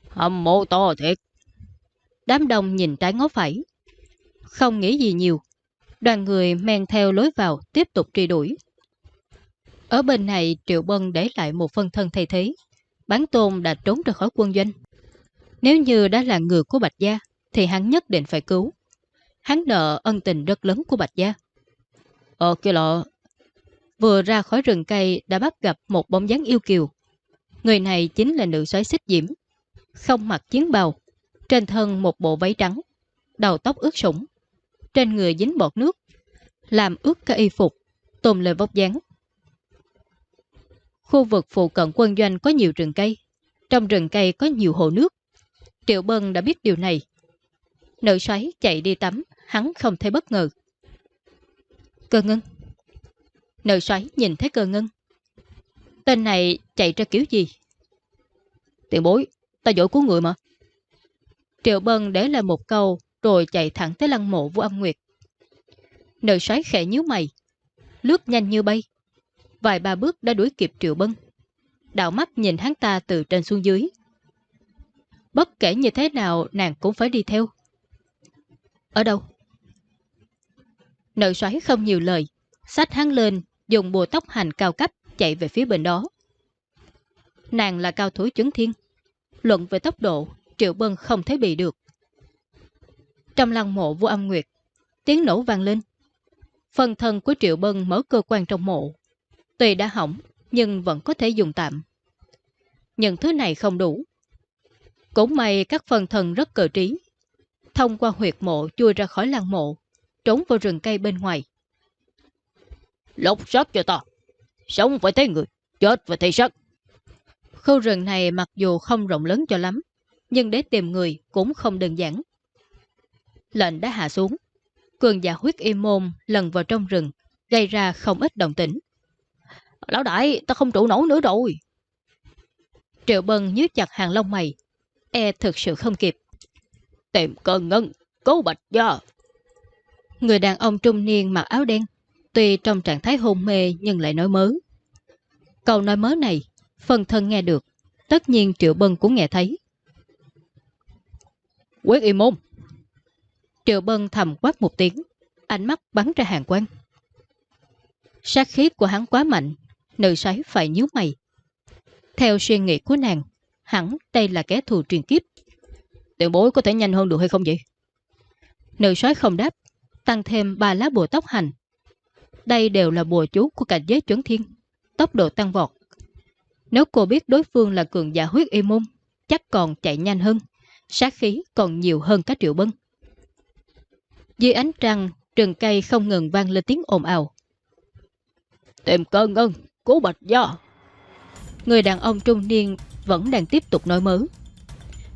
Hầm mộ to thiệt. Đám đông nhìn trái ngó phải. Không nghĩ gì nhiều. Đoàn người men theo lối vào tiếp tục truy đuổi. Ở bên này Triệu Bân để lại một phân thân thay thế. Bán tôn đã trốn ra khỏi quân doanh. Nếu như đã là người của Bạch Gia thì hắn nhất định phải cứu. Hắn nợ ân tình rất lớn của Bạch Gia. Ờ kia lọ. Vừa ra khỏi rừng cây đã bắt gặp một bóng dáng yêu kiều. Người này chính là nữ xoáy xích diễm. Không mặc chiến bào. Trên thân một bộ váy trắng. Đầu tóc ướt sũng. Trên người dính bọt nước. Làm ướt cả y phục. Tôm lời vóc dáng. Khu vực phụ cận quân doanh có nhiều rừng cây. Trong rừng cây có nhiều hồ nước. Triệu Bân đã biết điều này. Nữ xoáy chạy đi tắm, hắn không thấy bất ngờ. Cơ ngân. Nữ xoáy nhìn thấy cơ ngân. Tên này chạy ra kiểu gì? tiện bối, ta dỗi cứu người mà. Triệu Bân để lại một câu rồi chạy thẳng tới lăng mộ vũ âm nguyệt. Nữ xoáy khẽ nhíu mày, lướt nhanh như bay. Vài ba bước đã đuổi kịp Triệu Bân. Đạo mắt nhìn hắn ta từ trên xuống dưới. Bất kể như thế nào nàng cũng phải đi theo. Ở đâu? Nợ xoáy không nhiều lời, sách hắn lên, dùng bùa tóc hành cao cấp chạy về phía bên đó. Nàng là cao thủ chứng thiên. Luận về tốc độ, Triệu Bân không thấy bị được. Trong lăng mộ vua âm nguyệt, tiếng nổ vang lên. Phần thân của Triệu Bân mở cơ quan trong mộ. Tuy đã hỏng, nhưng vẫn có thể dùng tạm. Những thứ này không đủ. Cũng may các phần thân rất cờ trí. Thông qua huyệt mộ chui ra khỏi lăng mộ, trốn vào rừng cây bên ngoài. Lột sắt cho ta. Sống phải thấy người, chết phải thấy sắc. Khu rừng này mặc dù không rộng lớn cho lắm, nhưng để tìm người cũng không đơn giản. Lệnh đã hạ xuống. Cường giả huyết y môn lần vào trong rừng, gây ra không ít đồng tĩnh. Lão đại, ta không trụ nổi nữa rồi. Triệu Bân nhíu chặt hàng lông mày. E thực sự không kịp. Tìm cơn ngân, cố bạch gia. Người đàn ông trung niên mặc áo đen, tuy trong trạng thái hôn mê nhưng lại nói mớ. Câu nói mớ này, phần thân nghe được, tất nhiên Triệu Bân cũng nghe thấy. Quyết y môn. Triệu Bân thầm quát một tiếng, ánh mắt bắn ra hàng quan. Sát khí của hắn quá mạnh, nữ sái phải nhíu mày. Theo suy nghĩ của nàng, hẳn đây là kẻ thù truyền kiếp. Tiền bối có thể nhanh hơn được hay không vậy? Nữ soái không đáp, tăng thêm ba lá bùa tốc hành. Đây đều là bùa chú của cảnh giới chuẩn thiên, tốc độ tăng vọt. Nếu cô biết đối phương là cường giả huyết y môn, chắc còn chạy nhanh hơn, sát khí còn nhiều hơn các triệu bân. Dưới ánh trăng, rừng cây không ngừng vang lên tiếng ồn ào. Tìm cơ ngân, cố bạch gia. Người đàn ông trung niên vẫn đang tiếp tục nói mớ.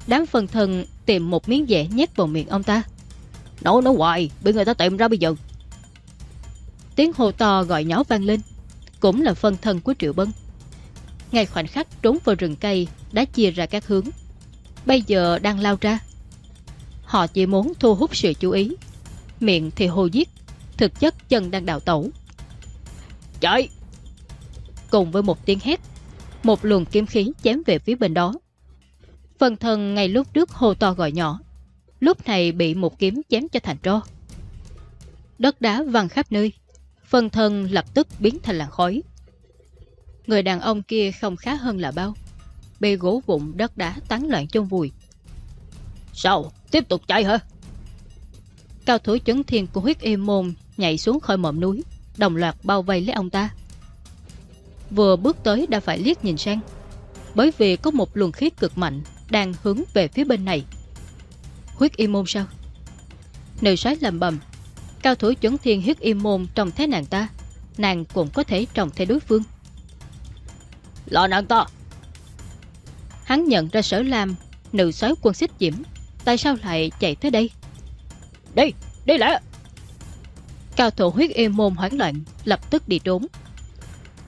Đám phần thần tìm một miếng dẻ nhét vào miệng ông ta. Nói nói hoài, bị người ta tìm ra bây giờ. Tiếng hô to gọi nhỏ vang lên, cũng là phân thân của Triệu Bân. Ngay khoảnh khắc trốn vào rừng cây đã chia ra các hướng. Bây giờ đang lao ra. Họ chỉ muốn thu hút sự chú ý. Miệng thì hô giết, thực chất chân đang đào tẩu. Chạy! Cùng với một tiếng hét, một luồng kiếm khí chém về phía bên đó. Phần thân ngay lúc trước hô to gọi nhỏ, lúc này bị một kiếm chém cho thành tro. Đất đá văng khắp nơi, phần thân lập tức biến thành làn khói. Người đàn ông kia không khá hơn là bao, bị gỗ vụn đất đá tán loạn trong vùi. Sao? Tiếp tục chạy hả? Cao thủ chấn thiên của huyết y môn nhảy xuống khỏi mỏm núi, đồng loạt bao vây lấy ông ta. Vừa bước tới đã phải liếc nhìn sang, bởi vì có một luồng khí cực mạnh đang hướng về phía bên này. Huyết y môn sao? Nữ sái lầm bầm, cao thủ chuẩn thiên huyết y môn trông thế nàng ta, nàng cũng có thể trông theo đối phương. Là nàng ta! Hắn nhận ra sở lam, nữ sói quân xích diễm, tại sao lại chạy tới đây? Đi, đi lẹ! Cao thủ huyết y môn hoảng loạn, lập tức đi trốn.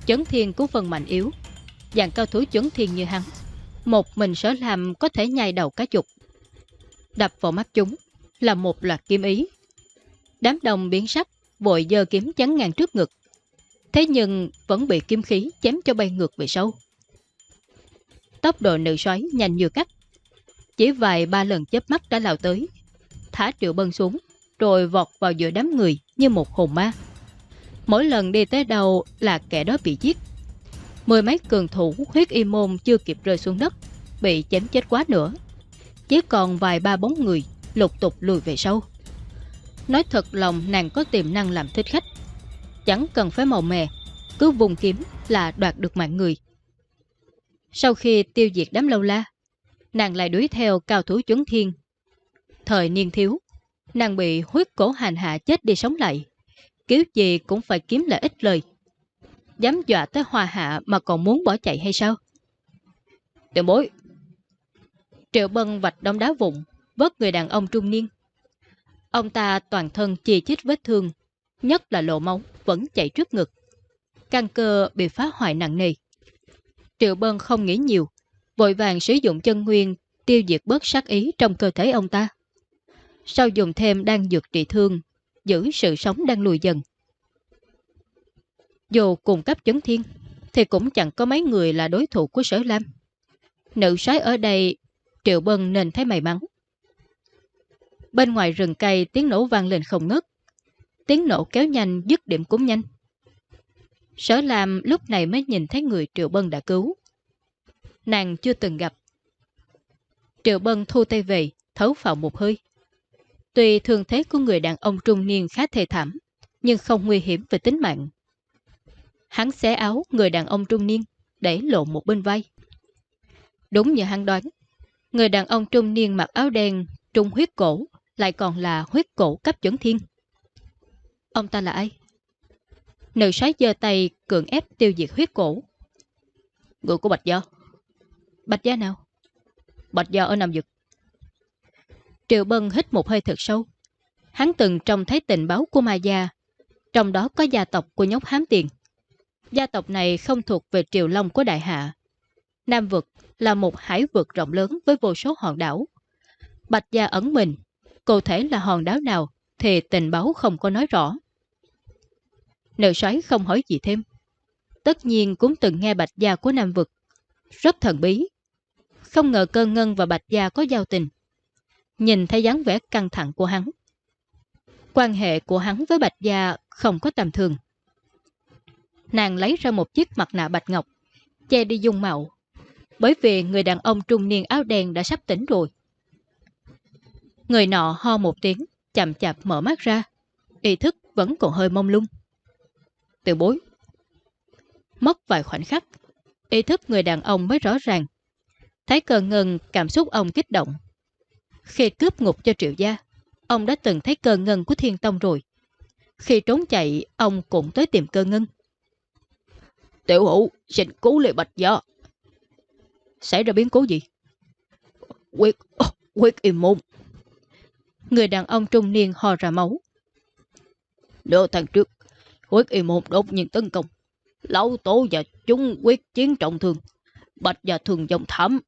Chấn thiên của phần mạnh yếu, dạng cao thủ chấn thiên như hắn một mình sở làm có thể nhai đầu cá chục. Đập vào mắt chúng là một loạt kiếm ý. Đám đồng biến sắc, vội dơ kiếm chắn ngang trước ngực. Thế nhưng vẫn bị kiếm khí chém cho bay ngược về sau. Tốc độ nữ xoáy nhanh như cắt. Chỉ vài ba lần chớp mắt đã lao tới. Thả triệu bân xuống, rồi vọt vào giữa đám người như một hồn ma. Mỗi lần đi tới đầu là kẻ đó bị giết Mười mấy cường thủ huyết y môn chưa kịp rơi xuống đất, bị chém chết quá nữa. Chỉ còn vài ba bóng người lục tục lùi về sau. Nói thật lòng nàng có tiềm năng làm thích khách. Chẳng cần phải màu mè, cứ vùng kiếm là đoạt được mạng người. Sau khi tiêu diệt đám lâu la, nàng lại đuổi theo cao thủ chuẩn thiên. Thời niên thiếu, nàng bị huyết cổ hành hạ chết đi sống lại. Cứu gì cũng phải kiếm lợi ích lời. Dám dọa tới hòa hạ mà còn muốn bỏ chạy hay sao? Tiểu bối. Triệu Bân vạch đống đá vụn, vớt người đàn ông trung niên. Ông ta toàn thân chì chít vết thương, nhất là lộ máu, vẫn chạy trước ngực. Căn cơ bị phá hoại nặng nề. Triệu Bân không nghĩ nhiều, vội vàng sử dụng chân nguyên tiêu diệt bớt sát ý trong cơ thể ông ta. Sau dùng thêm đang dược trị thương, giữ sự sống đang lùi dần. Dù cùng cấp chấn thiên, thì cũng chẳng có mấy người là đối thủ của sở lam. Nữ sái ở đây, Triệu Bân nên thấy may mắn. Bên ngoài rừng cây tiếng nổ vang lên không ngớt. Tiếng nổ kéo nhanh, dứt điểm cũng nhanh. Sở Lam lúc này mới nhìn thấy người Triệu Bân đã cứu. Nàng chưa từng gặp. Triệu Bân thu tay về, thấu vào một hơi. Tuy thường thế của người đàn ông trung niên khá thê thảm, nhưng không nguy hiểm về tính mạng. Hắn xé áo người đàn ông trung niên, để lộ một bên vai. Đúng như hắn đoán, người đàn ông trung niên mặc áo đen trung huyết cổ lại còn là huyết cổ cấp chuẩn thiên. Ông ta là ai? Nữ sái giơ tay cường ép tiêu diệt huyết cổ. Người của Bạch Gia. Bạch Gia nào? Bạch Gia ở Nam Dực. Triệu Bân hít một hơi thật sâu. Hắn từng trông thấy tình báo của Ma Gia, trong đó có gia tộc của nhóc hám tiền. Gia tộc này không thuộc về Triều Long của Đại Hạ. Nam Vực là một hải vực rộng lớn với vô số hòn đảo. Bạch Gia ẩn mình, cụ thể là hòn đảo nào thì tình báo không có nói rõ. Nữ soái không hỏi gì thêm. Tất nhiên cũng từng nghe Bạch Gia của Nam Vực. Rất thần bí. Không ngờ cơ ngân và Bạch Gia có giao tình. Nhìn thấy dáng vẻ căng thẳng của hắn. Quan hệ của hắn với Bạch Gia không có tầm thường. Nàng lấy ra một chiếc mặt nạ bạch ngọc, che đi dung mạo. Bởi vì người đàn ông trung niên áo đen đã sắp tỉnh rồi. Người nọ ho một tiếng, chậm chạp mở mắt ra. Ý thức vẫn còn hơi mông lung. Tiểu bối. Mất vài khoảnh khắc, ý thức người đàn ông mới rõ ràng. Thấy cờ ngân cảm xúc ông kích động. Khi cướp ngục cho triệu gia, ông đã từng thấy cơ ngân của thiên tông rồi. Khi trốn chạy, ông cũng tới tìm cơ ngân. Tiểu hữu, xin cứu lệ bạch do Xảy ra biến cố gì? Quyết, quyết im môn. Người đàn ông trung niên ho ra máu. Nửa tháng trước, quyết im môn đột nhiên tấn công. Lão tố và chúng quyết chiến trọng thương. Bạch và thường dòng thảm.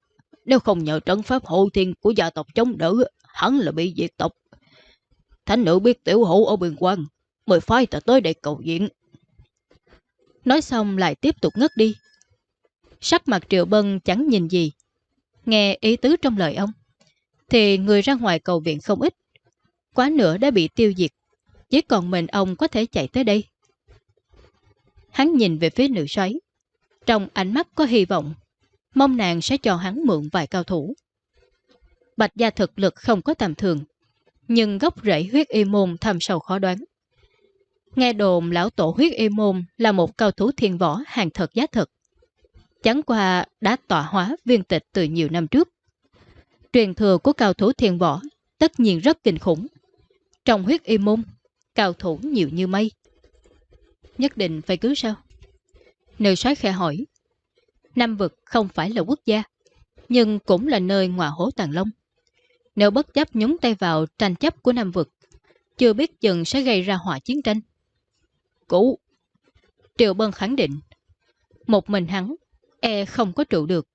Nếu không nhờ trấn pháp hộ thiên của gia tộc chống đỡ, hắn là bị diệt tộc. Thánh nữ biết tiểu hữu ở biên quan, mời phái ta tới đây cầu diện. Nói xong lại tiếp tục ngất đi. Sắc mặt Triệu Bân chẳng nhìn gì. Nghe ý tứ trong lời ông, thì người ra ngoài cầu viện không ít. Quá nữa đã bị tiêu diệt, chỉ còn mình ông có thể chạy tới đây. Hắn nhìn về phía nữ xoáy. Trong ánh mắt có hy vọng, mong nàng sẽ cho hắn mượn vài cao thủ. Bạch gia thực lực không có tầm thường, nhưng gốc rễ huyết y môn thầm sâu khó đoán. Nghe đồn lão tổ huyết y môn là một cao thủ thiên võ hàng thật giá thật. Chẳng qua đã tọa hóa viên tịch từ nhiều năm trước. Truyền thừa của cao thủ thiên võ tất nhiên rất kinh khủng. Trong huyết y môn, cao thủ nhiều như mây. Nhất định phải cứu sao? nơi soái khẽ hỏi. Nam vực không phải là quốc gia, nhưng cũng là nơi ngọa hố tàn long. Nếu bất chấp nhúng tay vào tranh chấp của Nam vực, chưa biết chừng sẽ gây ra họa chiến tranh. Cũ! Triệu Bân khẳng định. Một mình hắn, e không có trụ được.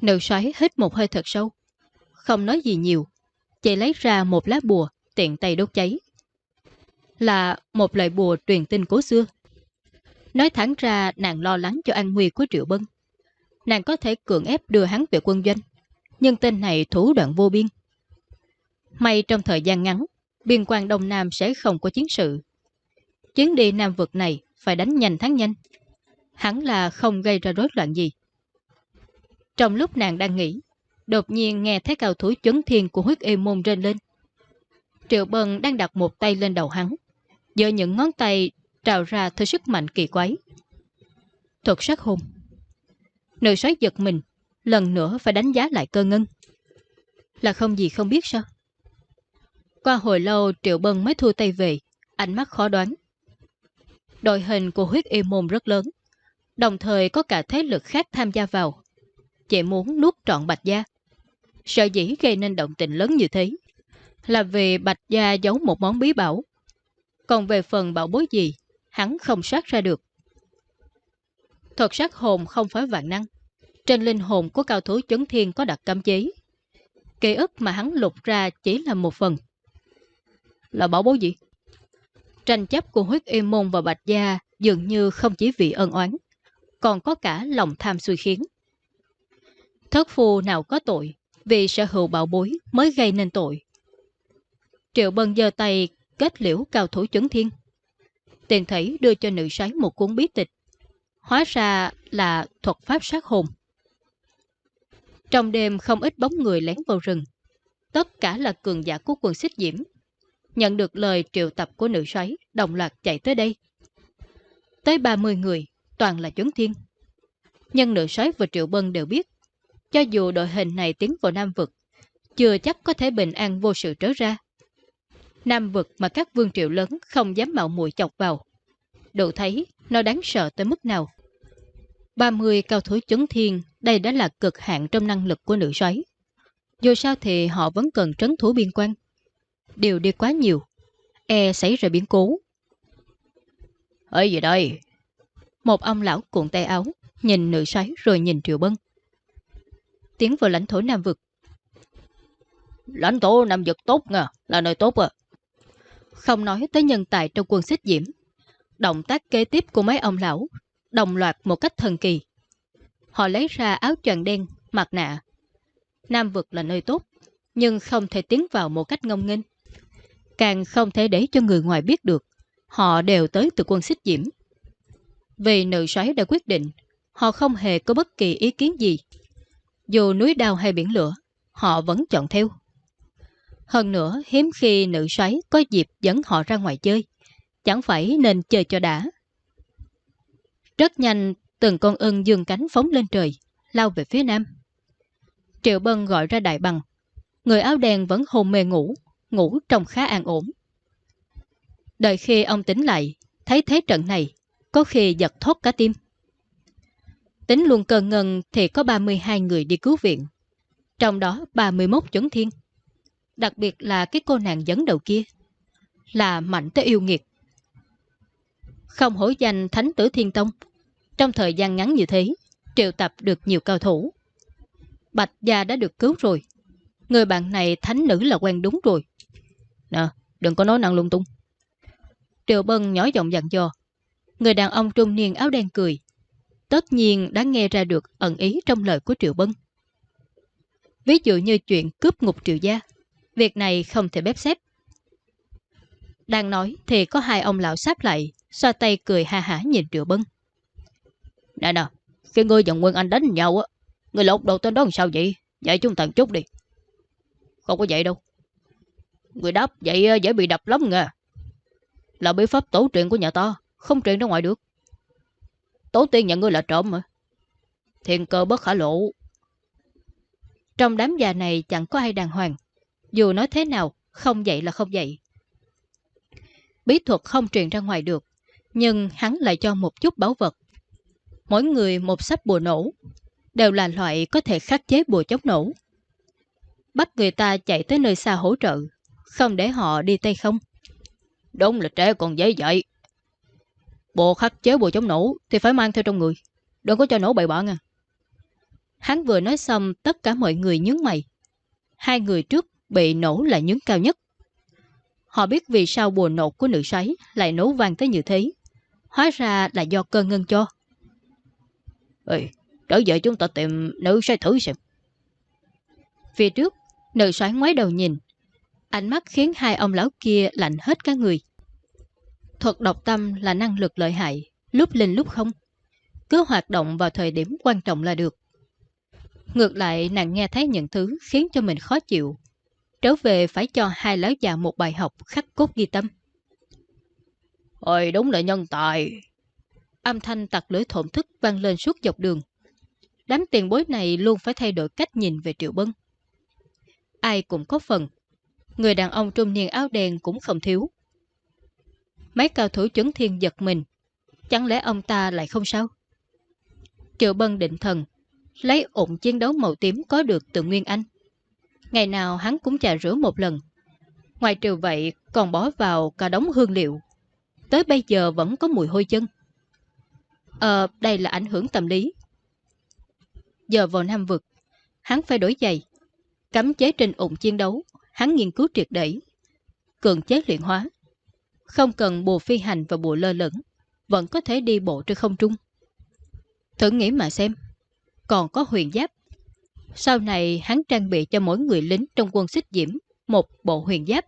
Nữ xoáy hít một hơi thật sâu. Không nói gì nhiều, chị lấy ra một lá bùa, tiện tay đốt cháy. Là một loại bùa truyền tin cố xưa. Nói thẳng ra nàng lo lắng cho an nguy của Triệu Bân. Nàng có thể cưỡng ép đưa hắn về quân doanh, nhưng tên này thủ đoạn vô biên. May trong thời gian ngắn, biên quan Đông Nam sẽ không có chiến sự. Chuyến đi Nam vực này phải đánh nhanh thắng nhanh. Hắn là không gây ra rối loạn gì. Trong lúc nàng đang nghĩ, đột nhiên nghe thấy cao thủ chấn thiên của huyết y môn rên lên. Triệu Bân đang đặt một tay lên đầu hắn, giờ những ngón tay trào ra thứ sức mạnh kỳ quái. Thuật sát hùng. Nữ soái giật mình, lần nữa phải đánh giá lại cơ ngân. Là không gì không biết sao? Qua hồi lâu Triệu Bân mới thu tay về, ánh mắt khó đoán. Đội hình của huyết y môn rất lớn, đồng thời có cả thế lực khác tham gia vào. Chị muốn nuốt trọn Bạch Gia. Sợ dĩ gây nên động tình lớn như thế là vì Bạch Gia giấu một món bí bảo. Còn về phần bảo bối gì, hắn không sát ra được. Thuật sát hồn không phải vạn năng. Trên linh hồn của cao thủ chấn thiên có đặt cấm chế. Ký ức mà hắn lục ra chỉ là một phần. Là bảo bối gì? Tranh chấp của huyết y môn và bạch gia dường như không chỉ vì ân oán, còn có cả lòng tham suy khiến. Thất phu nào có tội, vì sở hữu bảo bối mới gây nên tội. Triệu Bân giơ tay kết liễu cao thủ chấn thiên. Tiền thủy đưa cho nữ sái một cuốn bí tịch. Hóa ra là thuật pháp sát hồn. Trong đêm không ít bóng người lén vào rừng. Tất cả là cường giả của quần xích diễm. Nhận được lời triệu tập của nữ xoáy, đồng loạt chạy tới đây. Tới 30 người, toàn là chấn thiên. Nhân nữ sói và triệu bân đều biết, cho dù đội hình này tiến vào Nam Vực, chưa chắc có thể bình an vô sự trở ra. Nam Vực mà các vương triệu lớn không dám mạo muội chọc vào. Đủ thấy nó đáng sợ tới mức nào. 30 cao thủ chấn thiên, đây đã là cực hạn trong năng lực của nữ sói Dù sao thì họ vẫn cần trấn thủ biên quan. Điều đi quá nhiều, e xảy ra biến cố. Ở gì đây? Một ông lão cuộn tay áo, nhìn nữ xoáy rồi nhìn Triệu Bân. Tiến vào lãnh thổ Nam Vực. Lãnh thổ Nam Vực tốt nha, là nơi tốt à. Không nói tới nhân tài trong quân xích diễm. Động tác kế tiếp của mấy ông lão đồng loạt một cách thần kỳ. Họ lấy ra áo choàng đen, mặt nạ. Nam vực là nơi tốt, nhưng không thể tiến vào một cách ngông nghênh. Càng không thể để cho người ngoài biết được, họ đều tới từ quân xích diễm. Vì nữ xoáy đã quyết định, họ không hề có bất kỳ ý kiến gì. Dù núi đào hay biển lửa, họ vẫn chọn theo. Hơn nữa, hiếm khi nữ xoáy có dịp dẫn họ ra ngoài chơi. Chẳng phải nên chơi cho đã. Rất nhanh, từng con ưng dương cánh phóng lên trời, lao về phía nam. Triệu Bân gọi ra đại bằng. Người áo đen vẫn hôn mê ngủ, ngủ trông khá an ổn. Đợi khi ông tỉnh lại, thấy thế trận này, có khi giật thốt cả tim. Tính luôn cơn ngân thì có 32 người đi cứu viện. Trong đó 31 chấn thiên. Đặc biệt là cái cô nàng dẫn đầu kia. Là mạnh tới yêu nghiệt. Không hổ danh Thánh Tử Thiên Tông. Trong thời gian ngắn như thế, triệu tập được nhiều cao thủ. Bạch Gia đã được cứu rồi. Người bạn này thánh nữ là quen đúng rồi. Nè, đừng có nói năng lung tung. Triệu Bân nhỏ giọng dặn dò. Người đàn ông trung niên áo đen cười. Tất nhiên đã nghe ra được ẩn ý trong lời của Triệu Bân. Ví dụ như chuyện cướp ngục Triệu Gia. Việc này không thể bếp xếp. Đang nói thì có hai ông lão sáp lại, xoa tay cười ha hả nhìn Triệu Bân. Nè nè, khi ngươi và Nguyên Anh đánh nhau á, người lột đầu tên đó làm sao vậy? Dạy chúng thần chút đi. Không có vậy đâu. Người đáp vậy ờ, dễ bị đập lắm nghe, Là bí pháp tổ truyền của nhà ta, không truyền ra ngoài được. Tố tiên nhận ngươi là trộm mà. Thiên cơ bất khả lộ. Trong đám già này chẳng có ai đàng hoàng. Dù nói thế nào, không dạy là không dạy. Bí thuật không truyền ra ngoài được, nhưng hắn lại cho một chút bảo vật. Mỗi người một sắp bùa nổ, đều là loại có thể khắc chế bùa chống nổ. Bắt người ta chạy tới nơi xa hỗ trợ, không để họ đi tay không. Đúng là trẻ còn dễ dạy. Bộ khắc chế bùa chống nổ thì phải mang theo trong người, đừng có cho nổ bậy bạ nha. Hắn vừa nói xong tất cả mọi người nhướng mày. Hai người trước bị nổ là nhướng cao nhất. Họ biết vì sao bùa nổ của nữ sái lại nổ vang tới như thế. Hóa ra là do cơ ngân cho. Ê, trở về chúng ta tìm nữ sái thử xem. Phía trước, nữ soái ngoái đầu nhìn. Ánh mắt khiến hai ông lão kia lạnh hết cả người. Thuật độc tâm là năng lực lợi hại, lúc linh lúc không. Cứ hoạt động vào thời điểm quan trọng là được. Ngược lại nàng nghe thấy những thứ khiến cho mình khó chịu. Trở về phải cho hai lão già một bài học khắc cốt ghi tâm. Ôi đúng là nhân tài. Âm thanh tặc lưỡi thổn thức vang lên suốt dọc đường. Đám tiền bối này luôn phải thay đổi cách nhìn về Triệu Bân. Ai cũng có phần. Người đàn ông trung niên áo đen cũng không thiếu. Mấy cao thủ chấn thiên giật mình. Chẳng lẽ ông ta lại không sao? Triệu Bân định thần, lấy ổn chiến đấu màu tím có được từ Nguyên Anh. Ngày nào hắn cũng trà rửa một lần. Ngoài trừ vậy còn bỏ vào cả đống hương liệu. Tới bây giờ vẫn có mùi hôi chân. Ờ, đây là ảnh hưởng tâm lý. Giờ vào Nam Vực, hắn phải đổi giày. Cấm chế trên ổn chiến đấu, hắn nghiên cứu triệt đẩy. Cường chế luyện hóa. Không cần bùa phi hành và bùa lơ lửng, vẫn có thể đi bộ trên không trung. Thử nghĩ mà xem, còn có huyền giáp. Sau này hắn trang bị cho mỗi người lính trong quân xích diễm một bộ huyền giáp,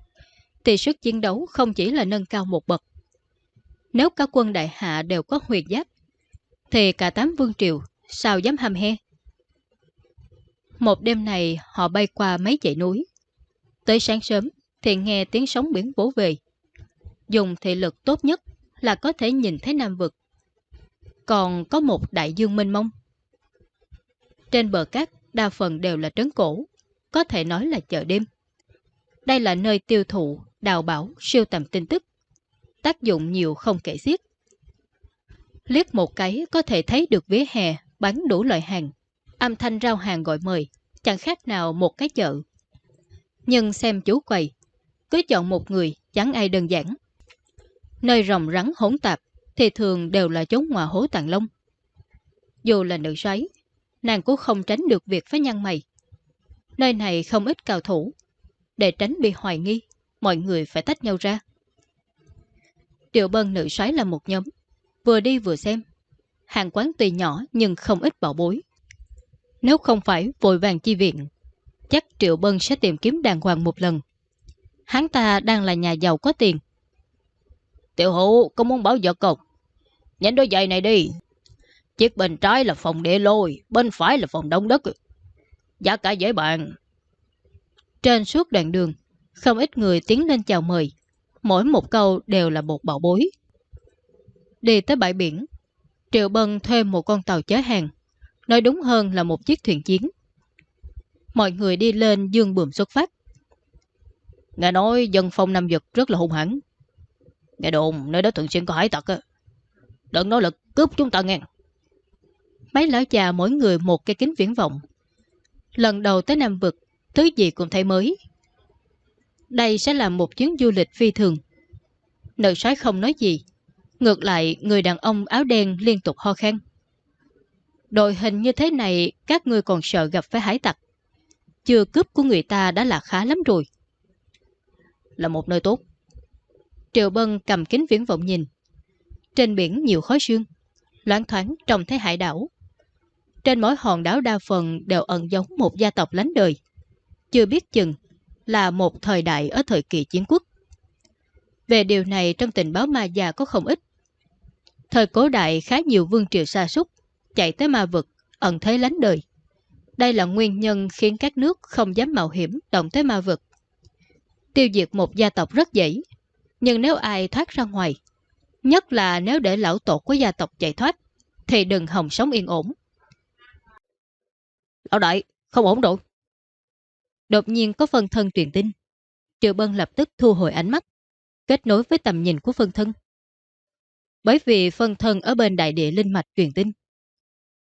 thì sức chiến đấu không chỉ là nâng cao một bậc. Nếu các quân đại hạ đều có huyền giáp, thì cả tám vương triều sao dám ham he. Một đêm này họ bay qua mấy dãy núi. Tới sáng sớm thì nghe tiếng sóng biển vỗ về. Dùng thị lực tốt nhất là có thể nhìn thấy Nam Vực. Còn có một đại dương mênh mông. Trên bờ cát đa phần đều là trấn cổ, có thể nói là chợ đêm. Đây là nơi tiêu thụ, đào bảo, siêu tầm tin tức. Tác dụng nhiều không kể xiết. Liếc một cái có thể thấy được vỉa hè bán đủ loại hàng. Âm thanh rao hàng gọi mời, chẳng khác nào một cái chợ. Nhưng xem chú quầy, cứ chọn một người chẳng ai đơn giản. Nơi rồng rắn hỗn tạp thì thường đều là chốn ngoài hố tàn lông. Dù là nữ xoáy, nàng cũng không tránh được việc phải nhăn mày. Nơi này không ít cao thủ. Để tránh bị hoài nghi, mọi người phải tách nhau ra. Triệu bân nữ xoáy là một nhóm, vừa đi vừa xem. Hàng quán tuy nhỏ nhưng không ít bảo bối. Nếu không phải vội vàng chi viện, chắc Triệu Bân sẽ tìm kiếm đàng hoàng một lần. Hắn ta đang là nhà giàu có tiền. Tiểu hữu, có muốn bảo vật không? Nhìn đôi giày này đi. Chiếc bên trái là phòng địa lôi, bên phải là phòng đông đất. Giá cả dễ bàn. Trên suốt đoạn đường, không ít người tiến lên chào mời. Mỗi một câu đều là một bảo bối. Đi tới bãi biển, Triệu Bân thuê một con tàu chở hàng, nói đúng hơn là một chiếc thuyền chiến. Mọi người đi lên dương bùm xuất phát. Nghe nói dân phong Nam Dực rất là hung hãn. Nghe đồn nơi đó thường xuyên có hải tặc á. Đừng nói là cướp chúng ta nghe. Mấy lão già mỗi người một cái kính viễn vọng. Lần đầu tới Nam Vực, thứ gì cũng thấy mới. Đây sẽ là một chuyến du lịch phi thường. Nữ sói không nói gì, Ngược lại, người đàn ông áo đen liên tục ho khan. Đội hình như thế này, các ngươi còn sợ gặp phải hải tặc. Chưa cướp của người ta đã là khá lắm rồi. Là một nơi tốt. Triệu Bân cầm kính viễn vọng nhìn. Trên biển nhiều khói sương, loãng thoáng trông thấy hải đảo. Trên mỗi hòn đảo đa phần đều ẩn giống một gia tộc lánh đời. Chưa biết chừng là một thời đại ở thời kỳ chiến quốc. Về điều này trong tình báo ma già có không ít. Thời cổ đại khá nhiều vương triều xa súc chạy tới ma vực, ẩn thế lánh đời. Đây là nguyên nhân khiến các nước không dám mạo hiểm động tới ma vực. Tiêu diệt một gia tộc rất dễ, nhưng nếu ai thoát ra ngoài, nhất là nếu để lão tổ của gia tộc chạy thoát, thì đừng hồng sống yên ổn. Lão đại, không ổn rồi. Đột nhiên có phân thân truyền tin. Triệu Bân lập tức thu hồi ánh mắt, kết nối với tầm nhìn của phân thân. Bởi vì phân thân ở bên đại địa linh mạch truyền tin.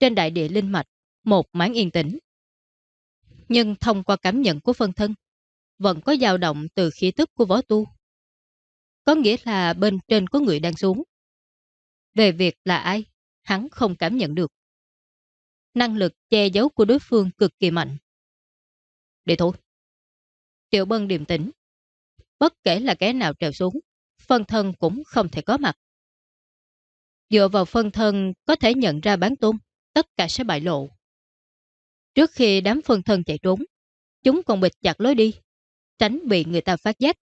Trên đại địa linh mạch, một mảng yên tĩnh. Nhưng thông qua cảm nhận của phân thân, vẫn có dao động từ khí tức của võ tu. Có nghĩa là bên trên có người đang xuống. Về việc là ai, hắn không cảm nhận được. Năng lực che giấu của đối phương cực kỳ mạnh. Để thôi. Triệu Bân điềm tĩnh. Bất kể là kẻ nào trèo xuống, phân thân cũng không thể có mặt. Dựa vào phân thân có thể nhận ra bán tung tất cả sẽ bại lộ. Trước khi đám phân thân chạy trốn, chúng còn bịt chặt lối đi, tránh bị người ta phát giác.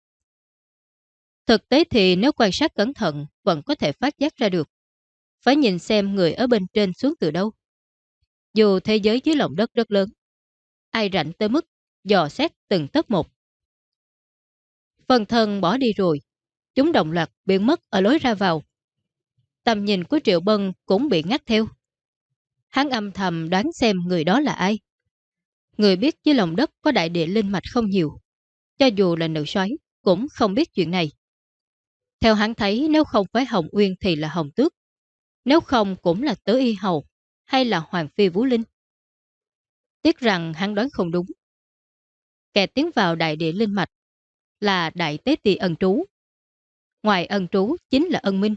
Thực tế thì nếu quan sát cẩn thận vẫn có thể phát giác ra được. Phải nhìn xem người ở bên trên xuống từ đâu. Dù thế giới dưới lòng đất rất lớn, ai rảnh tới mức dò xét từng tấc một. Phần thân bỏ đi rồi, chúng đồng loạt biến mất ở lối ra vào tầm nhìn của Triệu Bân cũng bị ngắt theo. Hắn âm thầm đoán xem người đó là ai. Người biết dưới lòng đất có đại địa linh mạch không nhiều. Cho dù là nữ xoáy, cũng không biết chuyện này. Theo hắn thấy nếu không phải Hồng Uyên thì là Hồng Tước. Nếu không cũng là Tứ Y Hầu hay là Hoàng Phi Vũ Linh. Tiếc rằng hắn đoán không đúng. Kẻ tiến vào đại địa linh mạch là đại tế tỳ ân trú. Ngoài ân trú chính là ân minh.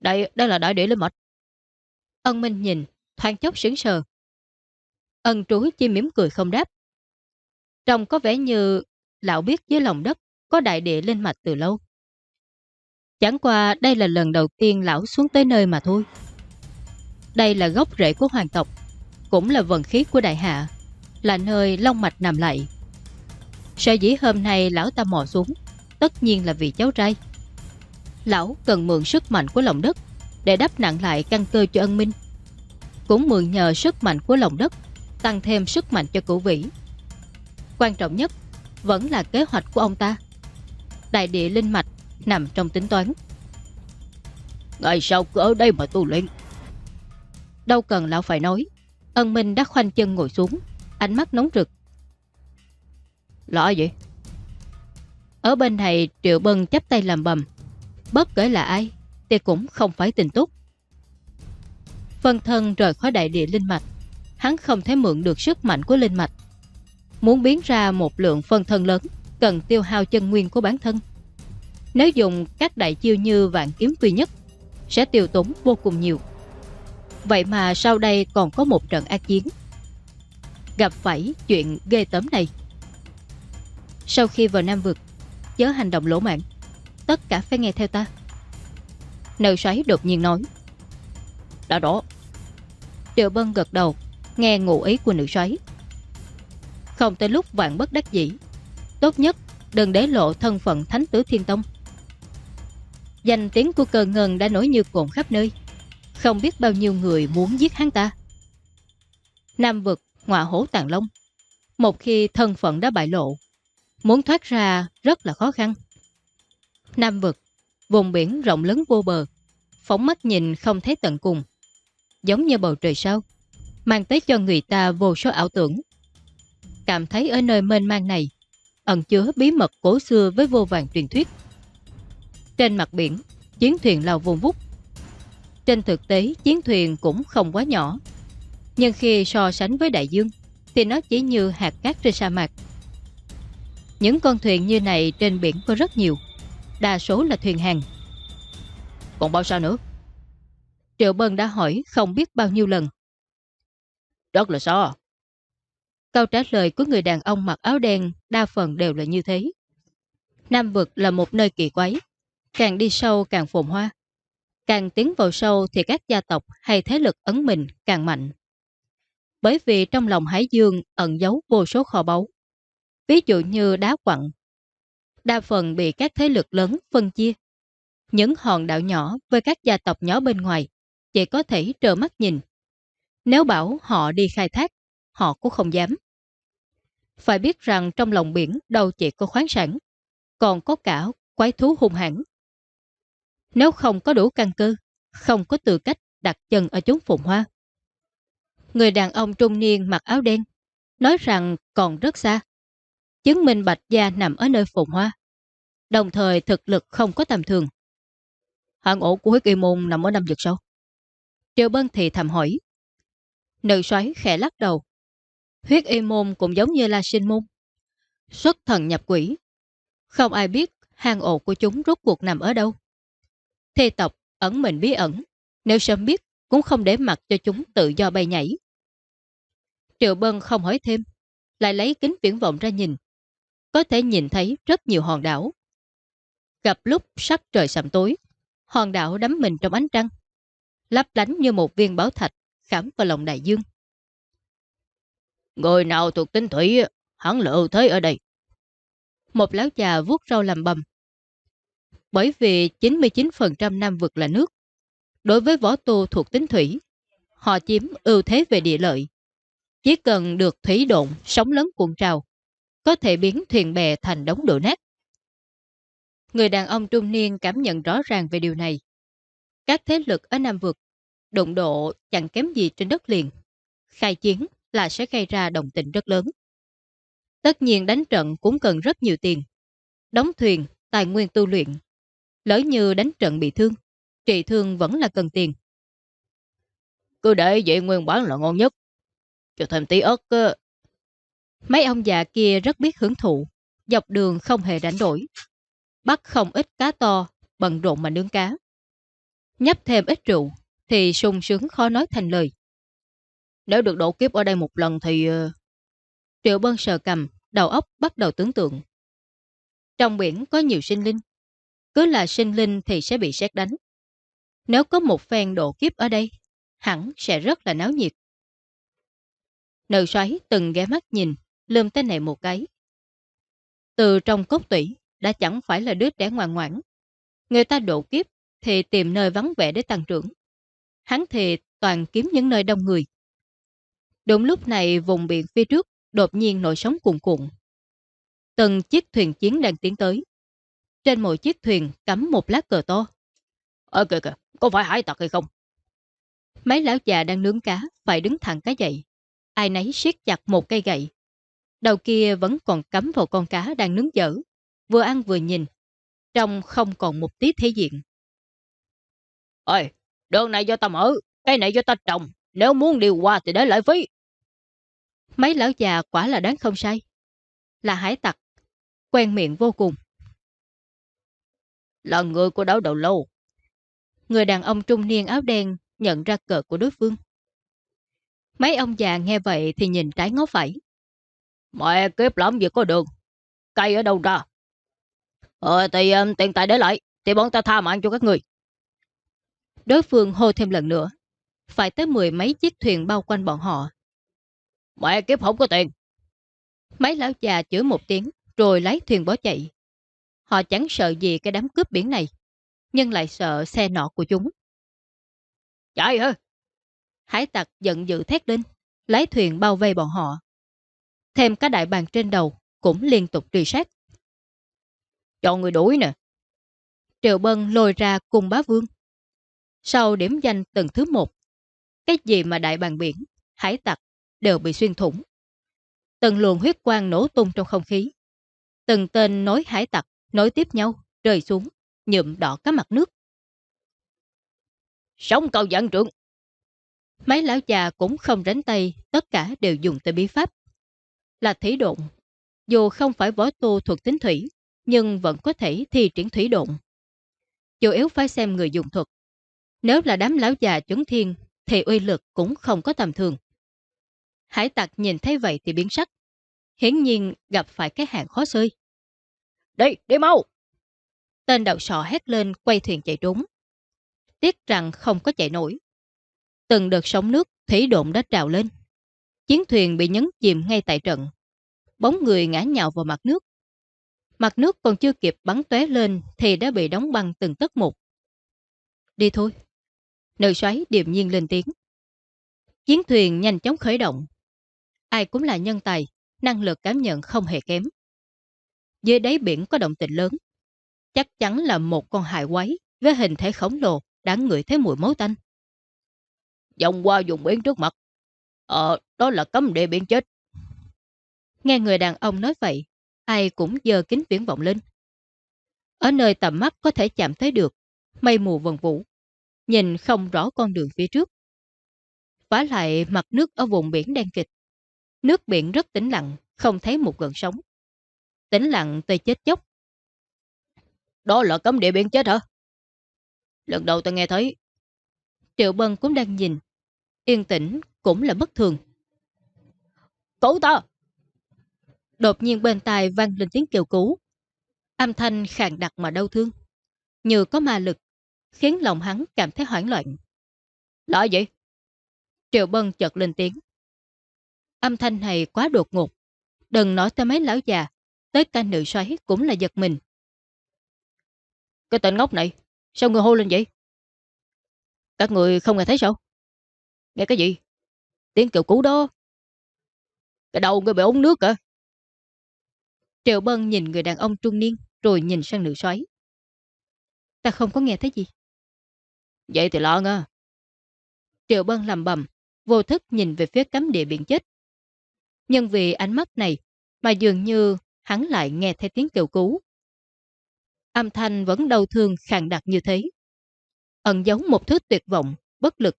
Đây, đây là đại địa linh mạch. Ân Minh nhìn, thoáng chốc sướng sờ. Ân trú chỉ mỉm cười không đáp. Trông có vẻ như lão biết dưới lòng đất có đại địa lên mạch từ lâu. Chẳng qua đây là lần đầu tiên lão xuống tới nơi mà thôi. Đây là gốc rễ của hoàng tộc, cũng là vận khí của đại hạ, là nơi long mạch nằm lại. Sở dĩ hôm nay lão ta mò xuống, tất nhiên là vì cháu trai. Lão cần mượn sức mạnh của lòng đất để đắp nặng lại căn cơ cho ân minh. Cũng mượn nhờ sức mạnh của lòng đất tăng thêm sức mạnh cho cửu vĩ. Quan trọng nhất vẫn là kế hoạch của ông ta. Đại địa linh mạch nằm trong tính toán. Ngày sau cứ ở đây mà tu luyện. Đâu cần lão phải nói. Ân Minh đã khoanh chân ngồi xuống, ánh mắt nóng rực. Là gì? Ở bên này Triệu Bân chắp tay làm bầm. Bất kể là ai, thì cũng không phải tình tốt. Phân thân rời khỏi đại địa linh mạch. Hắn không thể mượn được sức mạnh của linh mạch. Muốn biến ra một lượng phân thân lớn, cần tiêu hao chân nguyên của bản thân. Nếu dùng các đại chiêu như vạn kiếm quy nhất, sẽ tiêu tốn vô cùng nhiều. Vậy mà sau đây còn có một trận ác chiến. Gặp phải chuyện ghê tấm này. Sau khi vào Nam Vực, chớ hành động lỗ mạng. Tất cả phải nghe theo ta. Nợ xoáy đột nhiên nói. Đã đó. Triệu Bân gật đầu, nghe ngụ ý của nữ xoáy. Không tới lúc vạn bất đắc dĩ. Tốt nhất đừng để lộ thân phận Thánh Tử Thiên Tông. Danh tiếng của cờ ngần đã nổi như cồn khắp nơi. Không biết bao nhiêu người muốn giết hắn ta. Nam vực, ngọa hổ tàn long. Một khi thân phận đã bại lộ, muốn thoát ra rất là khó khăn. Nam vực, vùng biển rộng lớn vô bờ, phóng mắt nhìn không thấy tận cùng. Giống như bầu trời sao, mang tới cho người ta vô số ảo tưởng. Cảm thấy ở nơi mênh mang này, ẩn chứa bí mật cổ xưa với vô vàng truyền thuyết. Trên mặt biển, chiến thuyền lao vùng vút. Trên thực tế, chiến thuyền cũng không quá nhỏ. Nhưng khi so sánh với đại dương, thì nó chỉ như hạt cát trên sa mạc. Những con thuyền như này trên biển có rất nhiều, đa số là thuyền hàng. Còn bao xa nữa? Triệu Bân đã hỏi không biết bao nhiêu lần. Rất là sao Câu trả lời của người đàn ông mặc áo đen đa phần đều là như thế. Nam vực là một nơi kỳ quái, càng đi sâu càng phồn hoa. Càng tiến vào sâu thì các gia tộc hay thế lực ấn mình càng mạnh. Bởi vì trong lòng Hải Dương ẩn giấu vô số kho báu. Ví dụ như đá quặng. Đa phần bị các thế lực lớn phân chia. Những hòn đảo nhỏ với các gia tộc nhỏ bên ngoài chỉ có thể trơ mắt nhìn. Nếu bảo họ đi khai thác, họ cũng không dám. Phải biết rằng trong lòng biển đâu chỉ có khoáng sản, còn có cả quái thú hung hãn. Nếu không có đủ căn cơ, không có tư cách đặt chân ở chốn phùng hoa. Người đàn ông trung niên mặc áo đen, nói rằng còn rất xa. Chứng minh Bạch Gia nằm ở nơi phùng hoa, đồng thời thực lực không có tầm thường. Hạng ổ của huyết y môn nằm ở năm vực sâu. Triệu Bân thì thầm hỏi. Nữ xoáy khẽ lắc đầu. Huyết y môn cũng giống như là sinh môn. Xuất thần nhập quỷ. Không ai biết hang ổ của chúng rốt cuộc nằm ở đâu. Thê tộc ẩn mình bí ẩn. Nếu sớm biết cũng không để mặt cho chúng tự do bay nhảy. Triệu Bân không hỏi thêm. Lại lấy kính viễn vọng ra nhìn. Có thể nhìn thấy rất nhiều hòn đảo. Gặp lúc sắc trời sầm tối, hòn đảo đắm mình trong ánh trăng. Lấp lánh như một viên báo thạch khảm vào lòng đại dương. Người nào thuộc tính thủy, hắn lựa ưu thế ở đây. Một lão già vuốt râu làm bầm. Bởi vì 99% nam vực là nước. Đối với võ tu thuộc tính thủy, họ chiếm ưu thế về địa lợi. Chỉ cần được thủy độn, sóng lớn cuộn trào, có thể biến thuyền bè thành đống đổ nát. Người đàn ông trung niên cảm nhận rõ ràng về điều này. Các thế lực ở Nam Vực, động độ chẳng kém gì trên đất liền. Khai chiến là sẽ gây ra đồng tình rất lớn. Tất nhiên đánh trận cũng cần rất nhiều tiền. Đóng thuyền, tài nguyên tu luyện. Lỡ như đánh trận bị thương, trị thương vẫn là cần tiền. Cứ để vậy nguyên bản là ngon nhất. Cho thêm tí ớt. Mấy ông già kia rất biết hưởng thụ, dọc đường không hề đánh đổi. Bắt không ít cá to, bận rộn mà nướng cá. Nhấp thêm ít rượu, thì sung sướng khó nói thành lời. Nếu được độ kiếp ở đây một lần thì... Ờ, Triệu Bân sờ cầm, đầu óc bắt đầu tưởng tượng. Trong biển có nhiều sinh linh. Cứ là sinh linh thì sẽ bị xét đánh. Nếu có một phen độ kiếp ở đây, hẳn sẽ rất là náo nhiệt. Nữ xoáy từng ghé mắt nhìn, lơm tên này một cái. Từ trong cốt tủy đã chẳng phải là đứa trẻ ngoan ngoãn. Người ta độ kiếp thì tìm nơi vắng vẻ để tăng trưởng. Hắn thì toàn kiếm những nơi đông người. Đúng lúc này vùng biển phía trước đột nhiên nổi sóng cuồn cuộn. Từng chiếc thuyền chiến đang tiến tới. Trên mỗi chiếc thuyền cắm một lá cờ to. Ơ kìa kìa, có phải hải tặc hay không? Mấy lão già đang nướng cá phải đứng thẳng cái dậy. Ai nấy siết chặt một cây gậy. Đầu kia vẫn còn cắm vào con cá đang nướng dở. Vừa ăn vừa nhìn. Trong không còn một tí thể diện. Ôi, đường này do ta mở, cây này do ta trồng. Nếu muốn đi qua thì để lại phí. Mấy lão già quả là đáng không sai. Là hải tặc. Quen miệng vô cùng. Là người của đảo đầu lâu. Người đàn ông trung niên áo đen nhận ra cờ của đối phương. Mấy ông già nghe vậy thì nhìn trái ngó phải. Mẹ kiếp làm gì có đường. Cây ở đâu ra? Ờ thì um, tiền tài để lại. Thì bọn ta tha mạng cho các người. Đối phương hô thêm lần nữa. Phải tới mười mấy chiếc thuyền bao quanh bọn họ. Mẹ kiếp không có tiền. Mấy lão già chửi một tiếng rồi lấy thuyền bỏ chạy. Họ chẳng sợ gì cái đám cướp biển này, nhưng lại sợ xe nọ của chúng. Chạy hả? Hải tặc giận dữ thét lên, lấy thuyền bao vây bọn họ. Thêm các đại bàng trên đầu cũng liên tục truy sát. Cho người đuổi nè. Triệu Bân lôi ra cùng bá vương. Sau điểm danh từng thứ một, cái gì mà đại bàng biển, hải tặc đều bị xuyên thủng. Từng luồng huyết quang nổ tung trong không khí. Từng tên nối hải tặc nối tiếp nhau, rơi xuống, nhuộm đỏ cả mặt nước. Sống cầu dạng trưởng. Mấy lão già cũng không ránh tay, tất cả đều dùng tới bí pháp. Là thủy độn. Dù không phải võ tu thuộc tính thủy, nhưng vẫn có thể thi triển thủy độn. Chủ yếu phải xem người dùng thuật. Nếu là đám lão già chuẩn thiên, thì uy lực cũng không có tầm thường. Hải tặc nhìn thấy vậy thì biến sắc. Hiển nhiên gặp phải cái hạng khó xơi. Đi, đi mau! Tên đầu sọ hét lên quay thuyền chạy trốn. Tiếc rằng không có chạy nổi. Từng đợt sóng nước, thủy độn đã trào lên. Chiến thuyền bị nhấn chìm ngay tại trận. Bóng người ngã nhào vào mặt nước. Mặt nước còn chưa kịp bắn tóe lên thì đã bị đóng băng từng tấc một. Đi thôi. Nữ xoáy điềm nhiên lên tiếng. Chiến thuyền nhanh chóng khởi động. Ai cũng là nhân tài, năng lực cảm nhận không hề kém. Dưới đáy biển có động tĩnh lớn. Chắc chắn là một con hại quái với hình thể khổng lồ đáng ngửi thấy mùi máu tanh. Dòng qua dùng biển trước mặt. Ờ, đó là cấm địa biển chết. Nghe người đàn ông nói vậy, ai cũng dơ kính viễn vọng lên. Ở nơi tầm mắt có thể chạm thấy được, mây mù vần vũ, nhìn không rõ con đường phía trước. Vả lại mặt nước ở vùng biển đen kịch. Nước biển rất tĩnh lặng, không thấy một gần sóng. Tĩnh lặng tới chết chóc. Đó là cấm địa biển chết hả? Lần đầu ta nghe thấy. Triệu Bân cũng đang nhìn. Yên tĩnh cũng là bất thường. Cứu ta! Đột nhiên bên tai vang lên tiếng kêu cứu. Âm thanh khàn đặc mà đau thương. Như có ma lực, khiến lòng hắn cảm thấy hoảng loạn. Là gì? Triệu Bân chợt lên tiếng. Âm thanh này quá đột ngột. Đừng nói tới mấy lão già, tới cả nữ xoáy cũng là giật mình. Cái tên ngốc này, sao người hô lên vậy? Các người không nghe thấy sao? Nghe cái gì? Tiếng kêu cứu đó. Cái đầu người bị ống nước kìa. Triệu Bân nhìn người đàn ông trung niên rồi nhìn sang nữ xoáy. Ta không có nghe thấy gì. Vậy thì lo nghe. Triệu Bân làm bầm, vô thức nhìn về phía cấm địa biển chết. Nhưng vì ánh mắt này mà dường như hắn lại nghe thấy tiếng kêu cứu. Âm thanh vẫn đau thương khàn đặc như thế. Ẩn giấu một thứ tuyệt vọng, bất lực.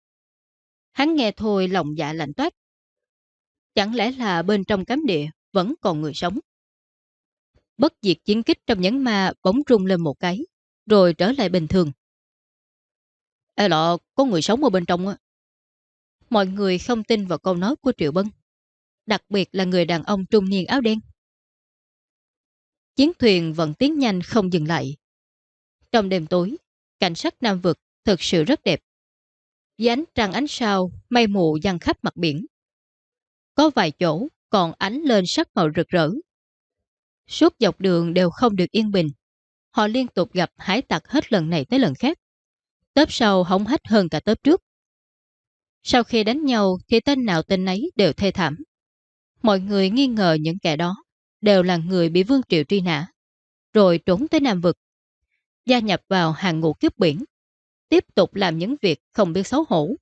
Hắn nghe thôi lòng dạ lạnh toát. Chẳng lẽ là bên trong cấm địa vẫn còn người sống? Bất diệt chiến kích trong nhấn ma bóng rung lên một cái, rồi trở lại bình thường. Ê lọ, có người sống ở bên trong á. Mọi người không tin vào câu nói của Triệu Bân. Đặc biệt là người đàn ông trung niên áo đen. Chiến thuyền vẫn tiến nhanh không dừng lại. Trong đêm tối, cảnh sắc Nam Vực thực sự rất đẹp. Dưới ánh trăng ánh sao, mây mù dăng khắp mặt biển. Có vài chỗ còn ánh lên sắc màu rực rỡ. Suốt dọc đường đều không được yên bình. Họ liên tục gặp hải tặc hết lần này tới lần khác. Tớp sau hóng hách hơn cả tớp trước. Sau khi đánh nhau thì tên nào tên nấy đều thê thảm. Mọi người nghi ngờ những kẻ đó đều là người bị Vương Triệu truy nã, rồi trốn tới Nam Vực, gia nhập vào hàng ngũ kiếp biển, tiếp tục làm những việc không biết xấu hổ.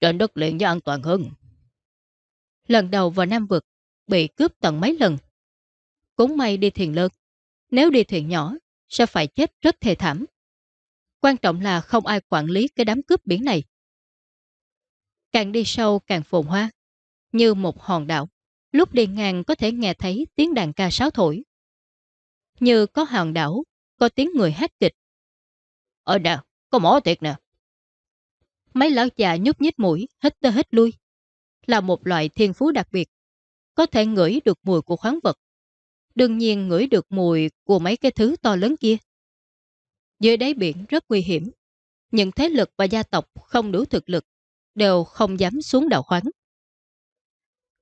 Trên đất liền do an toàn hơn. Lần đầu vào Nam Vực, bị cướp tận mấy lần. Cũng may đi thuyền lớn, nếu đi thuyền nhỏ, sẽ phải chết rất thê thảm. Quan trọng là không ai quản lý cái đám cướp biển này. Càng đi sâu càng phồn hoa, như một hòn đảo. Lúc đi ngang có thể nghe thấy tiếng đàn ca sáo thổi. Như có hòn đảo, có tiếng người hát kịch. Ở nè, có mỏ tiệt nè. Mấy lão già nhúc nhích mũi, hít tơ hít lui. Là một loại thiên phú đặc biệt. Có thể ngửi được mùi của khoáng vật. Đương nhiên ngửi được mùi của mấy cái thứ to lớn kia. Dưới đáy biển rất nguy hiểm. Những thế lực và gia tộc không đủ thực lực đều không dám xuống đào khoáng.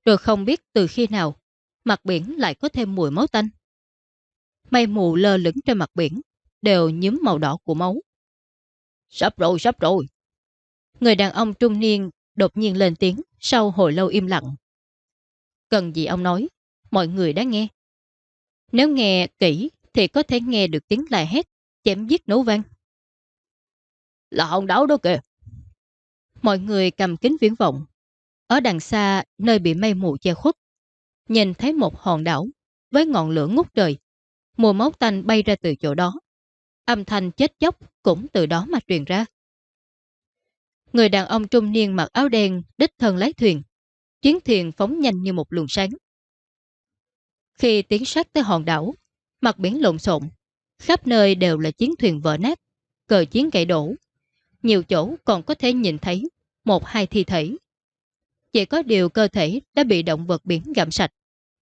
Rồi không biết từ khi nào mặt biển lại có thêm mùi máu tanh. Mây mù lơ lửng trên mặt biển đều nhúm màu đỏ của máu. Sắp rồi, sắp rồi. Người đàn ông trung niên đột nhiên lên tiếng sau hồi lâu im lặng. Cần gì ông nói, mọi người đã nghe. Nếu nghe kỹ thì có thể nghe được tiếng lại hét, chém giết nấu vang. Là hòn đảo đó kìa. Mọi người cầm kính viễn vọng. Ở đằng xa, nơi bị mây mù che khuất, nhìn thấy một hòn đảo với ngọn lửa ngút trời. Mùa máu tanh bay ra từ chỗ đó. Âm thanh chết chóc cũng từ đó mà truyền ra. Người đàn ông trung niên mặc áo đen đích thân lái thuyền. Chiến thuyền phóng nhanh như một luồng sáng. Khi tiến sát tới hòn đảo, mặt biển lộn xộn, khắp nơi đều là chiến thuyền vỡ nát, cờ chiến gãy đổ. Nhiều chỗ còn có thể nhìn thấy một hai thi thể. Chỉ có điều cơ thể đã bị động vật biển gặm sạch,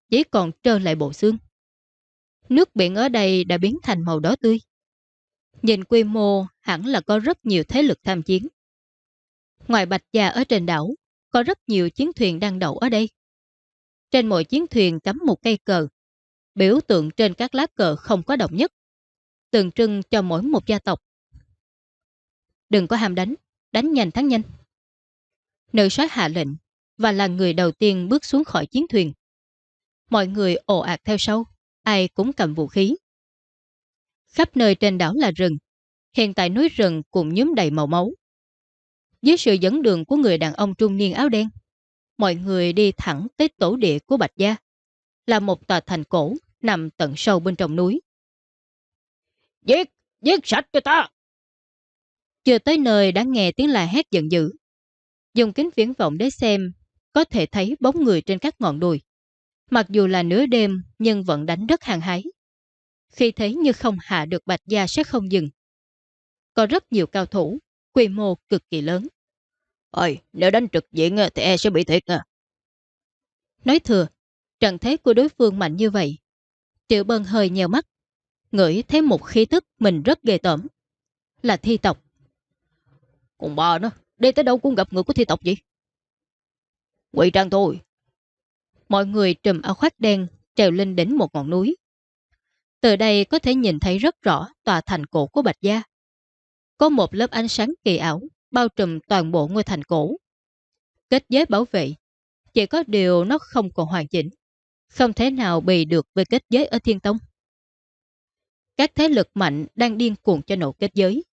chỉ còn trơ lại bộ xương. Nước biển ở đây đã biến thành màu đỏ tươi. Nhìn quy mô hẳn là có rất nhiều thế lực tham chiến. Ngoài Bạch Gia ở trên đảo, có rất nhiều chiến thuyền đang đậu ở đây. Trên mỗi chiến thuyền cắm một cây cờ. Biểu tượng trên các lá cờ không có động nhất. Tượng trưng cho mỗi một gia tộc. Đừng có ham đánh, đánh nhanh thắng nhanh. Nữ soái hạ lệnh và là người đầu tiên bước xuống khỏi chiến thuyền. Mọi người ồ ạt theo sau, ai cũng cầm vũ khí. Khắp nơi trên đảo là rừng, hiện tại núi rừng cũng nhúm đầy màu máu. Dưới sự dẫn đường của người đàn ông trung niên áo đen, mọi người đi thẳng tới tổ địa của Bạch Gia, là một tòa thành cổ nằm tận sâu bên trong núi. Giết! Giết sạch cho ta! Chưa tới nơi đã nghe tiếng la hét giận dữ. Dùng kính viễn vọng để xem, có thể thấy bóng người trên các ngọn đùi. Mặc dù là nửa đêm nhưng vẫn đánh rất hàng hái. Khi thấy như không hạ được Bạch Gia sẽ không dừng. Có rất nhiều cao thủ, quy mô cực kỳ lớn. Ôi, nếu đánh trực diện thì e sẽ bị thiệt à. Nói thừa, trận thế của đối phương mạnh như vậy. Triệu Bân hơi nhèo mắt, ngửi thấy một khí tức mình rất ghê tởm. Là thi tộc. Còn bà nó, đi tới đâu cũng gặp người của thi tộc gì? Quỷ trang thôi. Mọi người trùm áo khoác đen trèo lên đến một ngọn núi. Từ đây có thể nhìn thấy rất rõ tòa thành cổ của Bạch Gia. Có một lớp ánh sáng kỳ ảo bao trùm toàn bộ ngôi thành cổ. Kết giới bảo vệ, chỉ có điều nó không còn hoàn chỉnh, không thể nào bì được với kết giới ở Thiên Tông. Các thế lực mạnh đang điên cuồng cho nổ kết giới.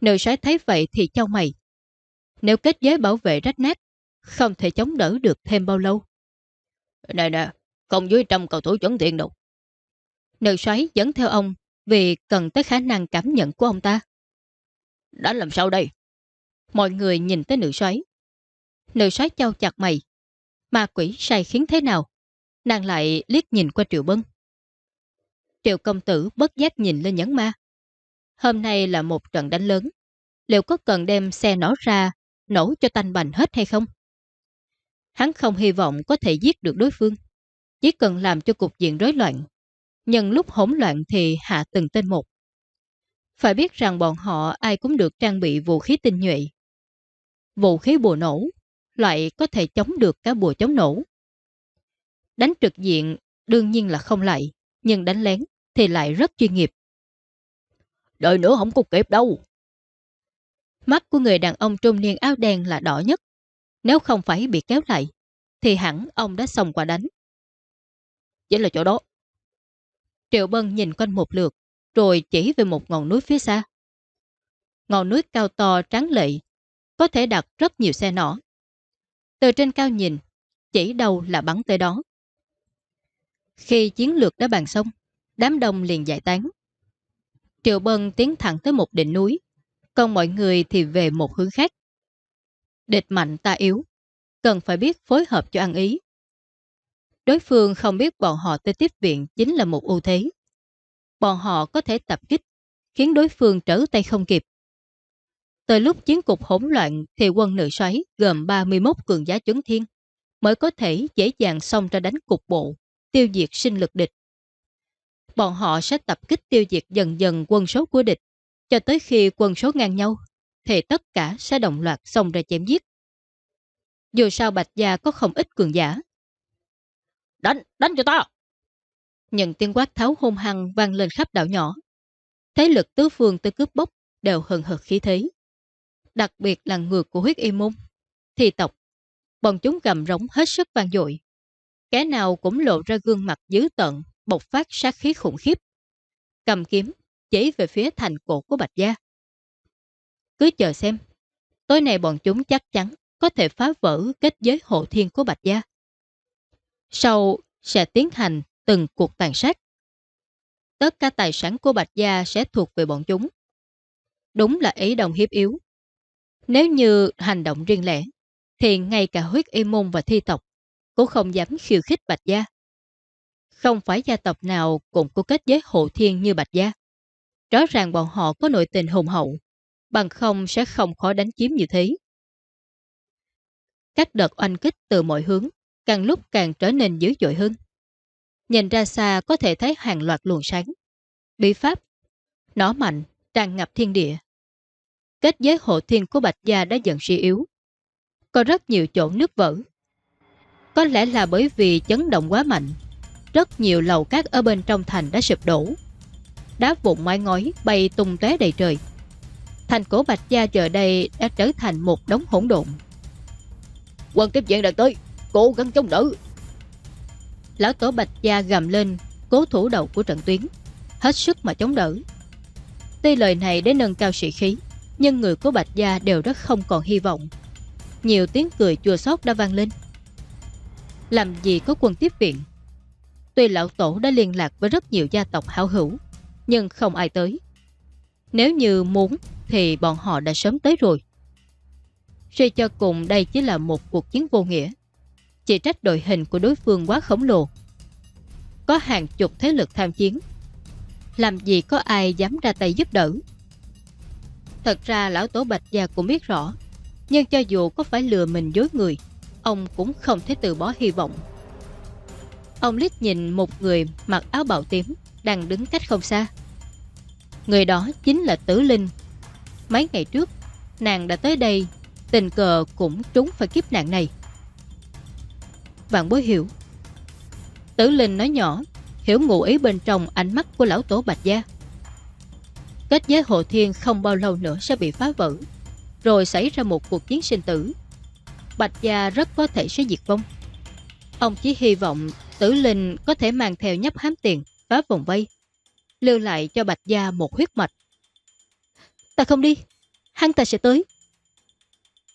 Nữ sái thấy vậy thì trao mày. Nếu kết giới bảo vệ rách nát, không thể chống đỡ được thêm bao lâu. Nè nè, không dưới trăm cầu thủ chuẩn thiện đâu. Nữ xoáy dẫn theo ông vì cần tới khả năng cảm nhận của ông ta. Đã làm sao đây? Mọi người nhìn tới nữ xoáy. Nữ xoáy trao chặt mày. Ma quỷ sai khiến thế nào? Nàng lại liếc nhìn qua Triệu Bân. Triệu công tử bất giác nhìn lên nhấn ma. Hôm nay là một trận đánh lớn. Liệu có cần đem xe nổ ra, nổ cho tanh bành hết hay không? Hắn không hy vọng có thể giết được đối phương. Chỉ cần làm cho cục diện rối loạn. Nhân lúc hỗn loạn thì hạ từng tên một. Phải biết rằng bọn họ ai cũng được trang bị vũ khí tinh nhuệ. Vũ khí bùa nổ lại có thể chống được cả bùa chống nổ. Đánh trực diện đương nhiên là không lại, nhưng đánh lén thì lại rất chuyên nghiệp. Đời nữa không có kịp đâu. Mắt của người đàn ông trung niên áo đen là đỏ nhất. Nếu không phải bị kéo lại, thì hẳn ông đã xong qua đánh. Chính là chỗ đó. Triệu Bân nhìn quanh một lượt, rồi chỉ về một ngọn núi phía xa. Ngọn núi cao to trắng lệ, có thể đặt rất nhiều xe nỏ. Từ trên cao nhìn, chỉ đâu là bắn tới đó. Khi chiến lược đã bàn xong, đám đông liền giải tán. Triệu Bân tiến thẳng tới một đỉnh núi, còn mọi người thì về một hướng khác. Địch mạnh ta yếu, cần phải biết phối hợp cho ăn ý. Đối phương không biết bọn họ tới tiếp viện chính là một ưu thế. Bọn họ có thể tập kích, khiến đối phương trở tay không kịp. Tới lúc chiến cục hỗn loạn thì quân nữ xoáy gồm 31 cường giá chấn thiên mới có thể dễ dàng xông ra đánh cục bộ, tiêu diệt sinh lực địch. Bọn họ sẽ tập kích tiêu diệt dần dần quân số của địch, cho tới khi quân số ngang nhau, thì tất cả sẽ đồng loạt xông ra chém giết. Dù sao Bạch Gia có không ít cường giả. Đánh, đánh cho ta! Nhận tiếng quát tháo hung hăng vang lên khắp đảo nhỏ. Thế lực tứ phương tới cướp bốc đều hừng hực khí thế. Đặc biệt là ngược của huyết y môn, thi tộc. Bọn chúng gầm rống hết sức vang dội. Kẻ nào cũng lộ ra gương mặt dữ tận, bộc phát sát khí khủng khiếp. Cầm kiếm, chỉ về phía thành cổ của Bạch Gia. Cứ chờ xem, tối nay bọn chúng chắc chắn có thể phá vỡ kết giới hộ thiên của Bạch Gia. Sau sẽ tiến hành từng cuộc tàn sát. Tất cả tài sản của Bạch Gia sẽ thuộc về bọn chúng. Đúng là ý đồng hiếp yếu. Nếu như hành động riêng lẻ, thì ngay cả huyết y môn và thi tộc cũng không dám khiêu khích Bạch Gia. Không phải gia tộc nào cũng có kết giới hộ thiên như Bạch Gia. Rõ ràng bọn họ có nội tình hùng hậu, bằng không sẽ không khó đánh chiếm như thế. Các đợt oanh kích từ mọi hướng càng lúc càng trở nên dữ dội hơn. Nhìn ra xa có thể thấy hàng loạt luồng sáng. Bí pháp, nó mạnh, tràn ngập thiên địa. Kết giới hộ thiên của Bạch Gia đã dần suy yếu. Có rất nhiều chỗ nước vỡ. Có lẽ là bởi vì chấn động quá mạnh. Rất nhiều lầu cát ở bên trong thành đã sụp đổ. Đá vụn mái ngói bay tung tóe đầy trời. Thành cổ Bạch Gia giờ đây đã trở thành một đống hỗn độn. Quân tiếp diện đã tới, cố gắng chống đỡ. Lão tổ Bạch Gia gầm lên, cố thủ đầu của trận tuyến, hết sức mà chống đỡ. Tuy lời này để nâng cao sĩ khí, nhưng người của Bạch Gia đều rất không còn hy vọng. Nhiều tiếng cười chua xót đã vang lên. Làm gì có quân tiếp viện? Tuy lão tổ đã liên lạc với rất nhiều gia tộc hảo hữu, nhưng không ai tới. Nếu như muốn thì bọn họ đã sớm tới rồi. Suy cho cùng đây chỉ là một cuộc chiến vô nghĩa. Chỉ trách đội hình của đối phương quá khổng lồ. Có hàng chục thế lực tham chiến. Làm gì có ai dám ra tay giúp đỡ. Thật ra lão tổ Bạch Gia cũng biết rõ. Nhưng cho dù có phải lừa mình dối người, ông cũng không thể từ bỏ hy vọng. Ông liếc nhìn một người mặc áo bào tím đang đứng cách không xa. Người đó chính là Tử Linh. Mấy ngày trước, nàng đã tới đây, tình cờ cũng trúng phải kiếp nạn này. Vạn bối hiểu. Tử Linh nói nhỏ, hiểu ngụ ý bên trong ánh mắt của lão tổ Bạch Gia. Kết giới hộ thiên không bao lâu nữa sẽ bị phá vỡ, rồi xảy ra một cuộc chiến sinh tử. Bạch Gia rất có thể sẽ diệt vong. Ông chỉ hy vọng Tử Linh có thể mang theo nhấp hám tiền, phá vòng vây, lưu lại cho Bạch Gia một huyết mạch. Ta không đi, hắn ta sẽ tới.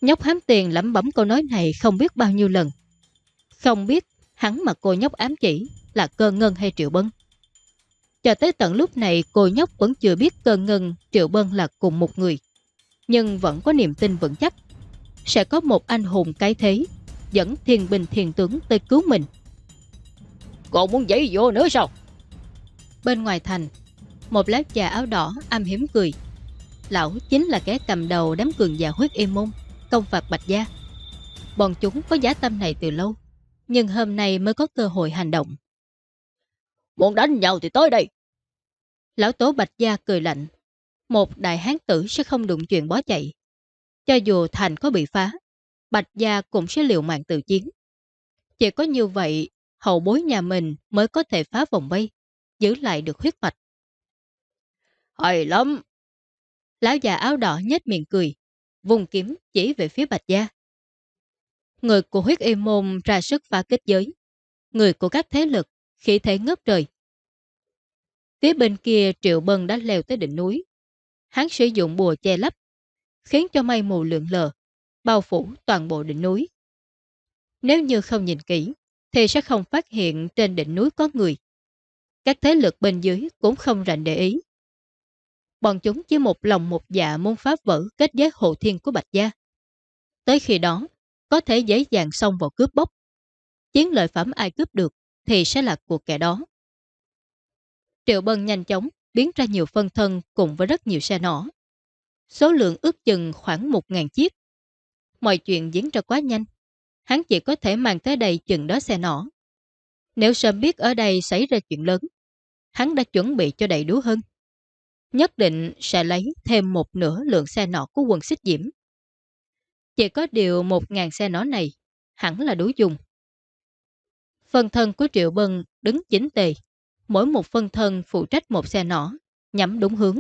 Nhóc hám tiền lẩm bẩm câu nói này không biết bao nhiêu lần. Không biết hắn mà cô nhóc ám chỉ là cơ ngân hay triệu bân. Cho tới tận lúc này cô nhóc vẫn chưa biết cơ ngân triệu bân là cùng một người. Nhưng vẫn có niềm tin vững chắc. Sẽ có một anh hùng cái thế dẫn thiên bình thiền tướng tới cứu mình. Còn muốn giấy vô nữa sao? Bên ngoài thành, một lão già áo đỏ âm hiểm cười. Lão chính là kẻ cầm đầu đám cường già huyết im môn, công phạt Bạch Gia. Bọn chúng có giá tâm này từ lâu, nhưng hôm nay mới có cơ hội hành động. Muốn đánh nhau thì tới đây. Lão Tố Bạch Gia cười lạnh. Một đại hán tử sẽ không đụng chuyện bó chạy. Cho dù thành có bị phá, Bạch Gia cũng sẽ liều mạng tự chiến. Chỉ có như vậy, hậu bối nhà mình mới có thể phá vòng vây giữ lại được huyết mạch. Hay lắm! Lão già áo đỏ nhếch miệng cười, vùng kiếm chỉ về phía Bạch Gia. Người của huyết y môn ra sức phá kết giới. Người của các thế lực khí thế ngớp trời. Phía bên kia Triệu Bân đã leo tới đỉnh núi. Hắn sử dụng bùa che lấp, khiến cho mây mù lượn lờ, bao phủ toàn bộ đỉnh núi. Nếu như không nhìn kỹ, thì sẽ không phát hiện trên đỉnh núi có người. Các thế lực bên dưới cũng không rành để ý. Bọn chúng chỉ một lòng một dạ muốn phá vỡ kết giới hộ thiên của Bạch Gia. Tới khi đó, có thể dễ dàng xông vào cướp bóc. Chiến lợi phẩm ai cướp được thì sẽ là của kẻ đó. Triệu Bân nhanh chóng biến ra nhiều phân thân cùng với rất nhiều xe nỏ. Số lượng ước chừng khoảng 1.000 chiếc. Mọi chuyện diễn ra quá nhanh. Hắn chỉ có thể mang tới đây chừng đó xe nỏ. Nếu sớm biết ở đây xảy ra chuyện lớn, hắn đã chuẩn bị cho đầy đủ hơn. Nhất định sẽ lấy thêm một nửa lượng xe nỏ của quần xích diễm. Chỉ có điều 1.000 xe nỏ này hẳn là đủ dùng. Phần thân của Triệu Bân đứng chính tề, mỗi một phân thân phụ trách một xe nỏ, nhắm đúng hướng.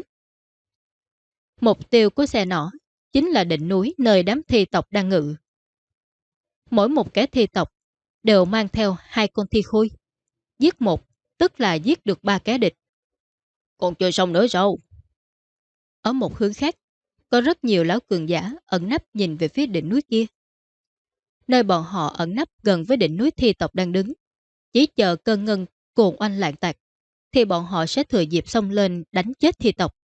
Mục tiêu của xe nỏ chính là đỉnh núi nơi đám thi tộc đang ngự. Mỗi một kẻ thi tộc đều mang theo hai con thi khôi. Giết một, tức là giết được ba kẻ địch. Còn chưa xong nữa sao? Ở một hướng khác, có rất nhiều lão cường giả ẩn nấp nhìn về phía đỉnh núi kia. Nơi bọn họ ẩn nấp gần với đỉnh núi thi tộc đang đứng. Chỉ chờ cơn ngân cuồng oanh lạng tạc, thì bọn họ sẽ thừa dịp xông lên đánh chết thi tộc.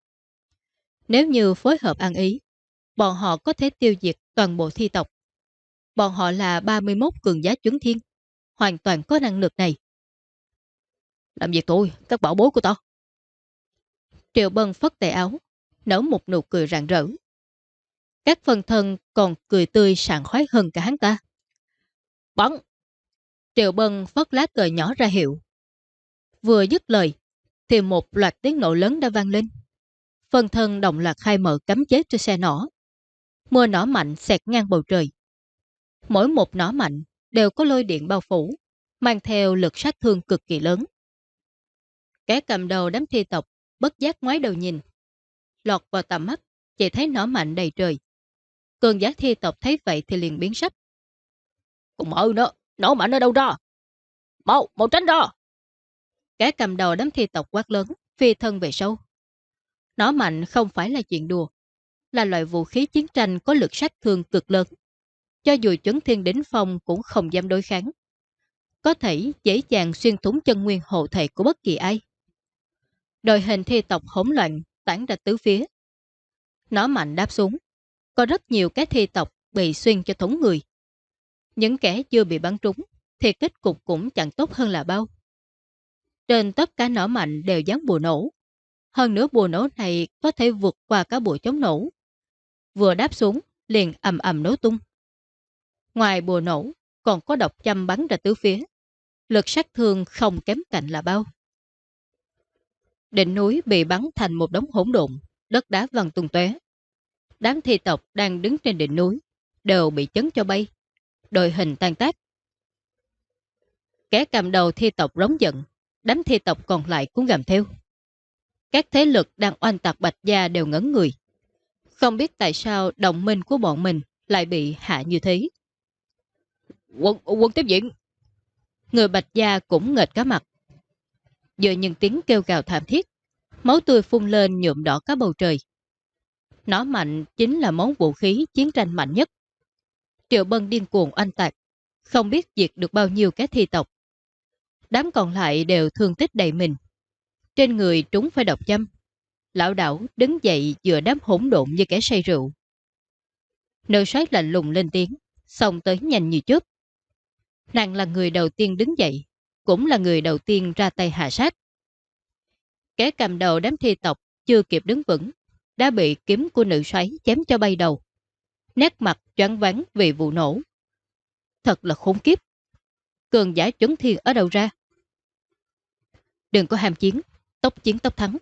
Nếu như phối hợp ăn ý, bọn họ có thể tiêu diệt toàn bộ thi tộc. Bọn họ là 31 cường giá chuẩn thiên, hoàn toàn có năng lực này. Làm việc tôi, các bảo bối của tao. Triệu Bân phất tay áo, nở một nụ cười rạng rỡ. Các phần thân còn cười tươi sảng khoái hơn cả hắn ta. Bắn! Triệu Bân phất lá cờ nhỏ ra hiệu. Vừa dứt lời, thì một loạt tiếng nổ lớn đã vang lên. Phần thân động lạc khai mở cấm chế cho xe nỏ. Mưa nỏ mạnh xẹt ngang bầu trời. Mỗi một nỏ mạnh đều có lôi điện bao phủ, mang theo lực sát thương cực kỳ lớn. Kẻ cầm đầu đám thi tộc bất giác ngoái đầu nhìn. Lọt vào tầm mắt, chỉ thấy nỏ mạnh đầy trời. Cường giá thi tộc thấy vậy thì liền biến sắc. Cùng mở nó, nổ mạnh ở đâu ra? Mau, mau tránh ra! Kẻ cầm đầu đám thi tộc quát lớn, phi thân về sâu. Nó mạnh không phải là chuyện đùa, là loại vũ khí chiến tranh có lực sát thương cực lớn. Cho dù chấn thiên đỉnh phong cũng không dám đối kháng. Có thể dễ dàng xuyên thủng chân nguyên hộ thể của bất kỳ ai. Đội hình thi tộc hỗn loạn tản ra tứ phía. Nó mạnh đáp xuống. Có rất nhiều cái thi tộc bị xuyên cho thủng người. Những kẻ chưa bị bắn trúng thì kết cục cũng chẳng tốt hơn là bao. Trên tất cả nỏ mạnh đều dán bùa nổ. Hơn nữa bùa nổ này có thể vượt qua cả bùa chống nổ. Vừa đáp xuống, liền ầm ầm nổ tung. Ngoài bùa nổ, còn có độc châm bắn ra tứ phía. Lực sát thương không kém cạnh là bao. Đỉnh núi bị bắn thành một đống hỗn độn, đất đá văng tung tóe. Đám thi tộc đang đứng trên đỉnh núi, đều bị chấn cho bay. Đội hình tan tác. Kẻ cầm đầu thi tộc rống giận, đám thi tộc còn lại cũng gầm theo. Các thế lực đang oanh tạc Bạch Gia đều ngấn người. Không biết tại sao đồng minh của bọn mình lại bị hạ như thế. Quân, quân tiếp diện. Người Bạch Gia cũng nghệt cá mặt. Dựa những tiếng kêu gào thảm thiết, máu tươi phun lên nhuộm đỏ cả bầu trời. Nó mạnh chính là món vũ khí chiến tranh mạnh nhất. Triệu Bân điên cuồng oanh tạc, không biết diệt được bao nhiêu cái thi tộc. Đám còn lại đều thương tích đầy mình. Trên người trúng phải độc châm. Lão đảo đứng dậy giữa đám hỗn độn như kẻ say rượu. Nữ soái lạnh lùng lên tiếng, xong tới nhanh như chớp. Nàng là người đầu tiên đứng dậy, cũng là người đầu tiên ra tay hạ sát. Kẻ cầm đầu đám thi tộc chưa kịp đứng vững, đã bị kiếm của nữ xoáy chém cho bay đầu. Nét mặt choáng váng vì vụ nổ. Thật là khốn kiếp. Cường giả chấn thiên ở đâu ra? Đừng có hàm chiến, tốc chiến tốc thắng.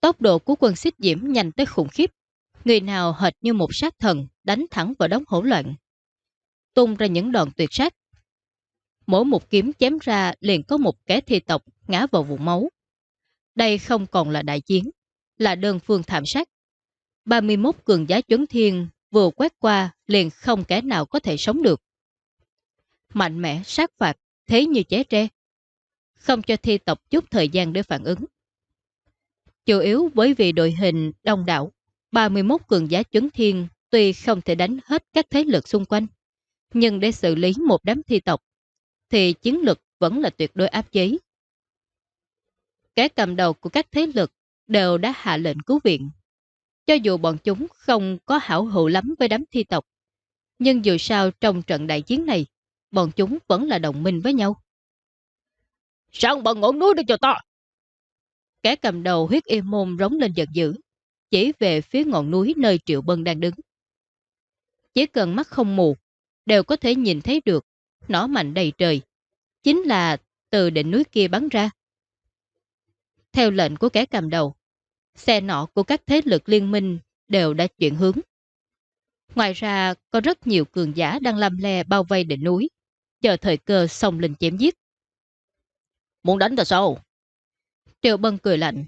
Tốc độ của quân xích diễm nhanh tới khủng khiếp. Người nào hệt như một sát thần đánh thẳng vào đống hỗn loạn. Tung ra những đòn tuyệt sát. Mỗi một kiếm chém ra liền có một kẻ thi tộc ngã vào vùng máu. Đây không còn là đại chiến, là đơn phương thảm sát. 31 cường giá chấn thiên vừa quét qua liền không kẻ nào có thể sống được. Mạnh mẽ sát phạt, thế như chế tre. Không cho thi tộc chút thời gian để phản ứng. Chủ yếu bởi vì đội hình đông đảo, 31 cường giá chấn thiên tuy không thể đánh hết các thế lực xung quanh, nhưng để xử lý một đám thi tộc, thì chiến lực vẫn là tuyệt đối áp chế. Các cầm đầu của các thế lực đều đã hạ lệnh cứu viện. Cho dù bọn chúng không có hảo hữu lắm với đám thi tộc, nhưng dù sao trong trận đại chiến này, bọn chúng vẫn là đồng minh với nhau. Sang bằng ngọn núi để cho ta! Kẻ cầm đầu huyết y môn rống lên giận dữ, chỉ về phía ngọn núi nơi Triệu Bân đang đứng. Chỉ cần mắt không mù, đều có thể nhìn thấy được, nỏ mạnh đầy trời. Chính là từ đỉnh núi kia bắn ra. Theo lệnh của kẻ cầm đầu, xe nọ của các thế lực liên minh đều đã chuyển hướng. Ngoài ra, có rất nhiều cường giả đang làm le bao vây đỉnh núi, chờ thời cơ xông lên chém giết. Muốn đánh ta sao? Triệu Bân cười lạnh.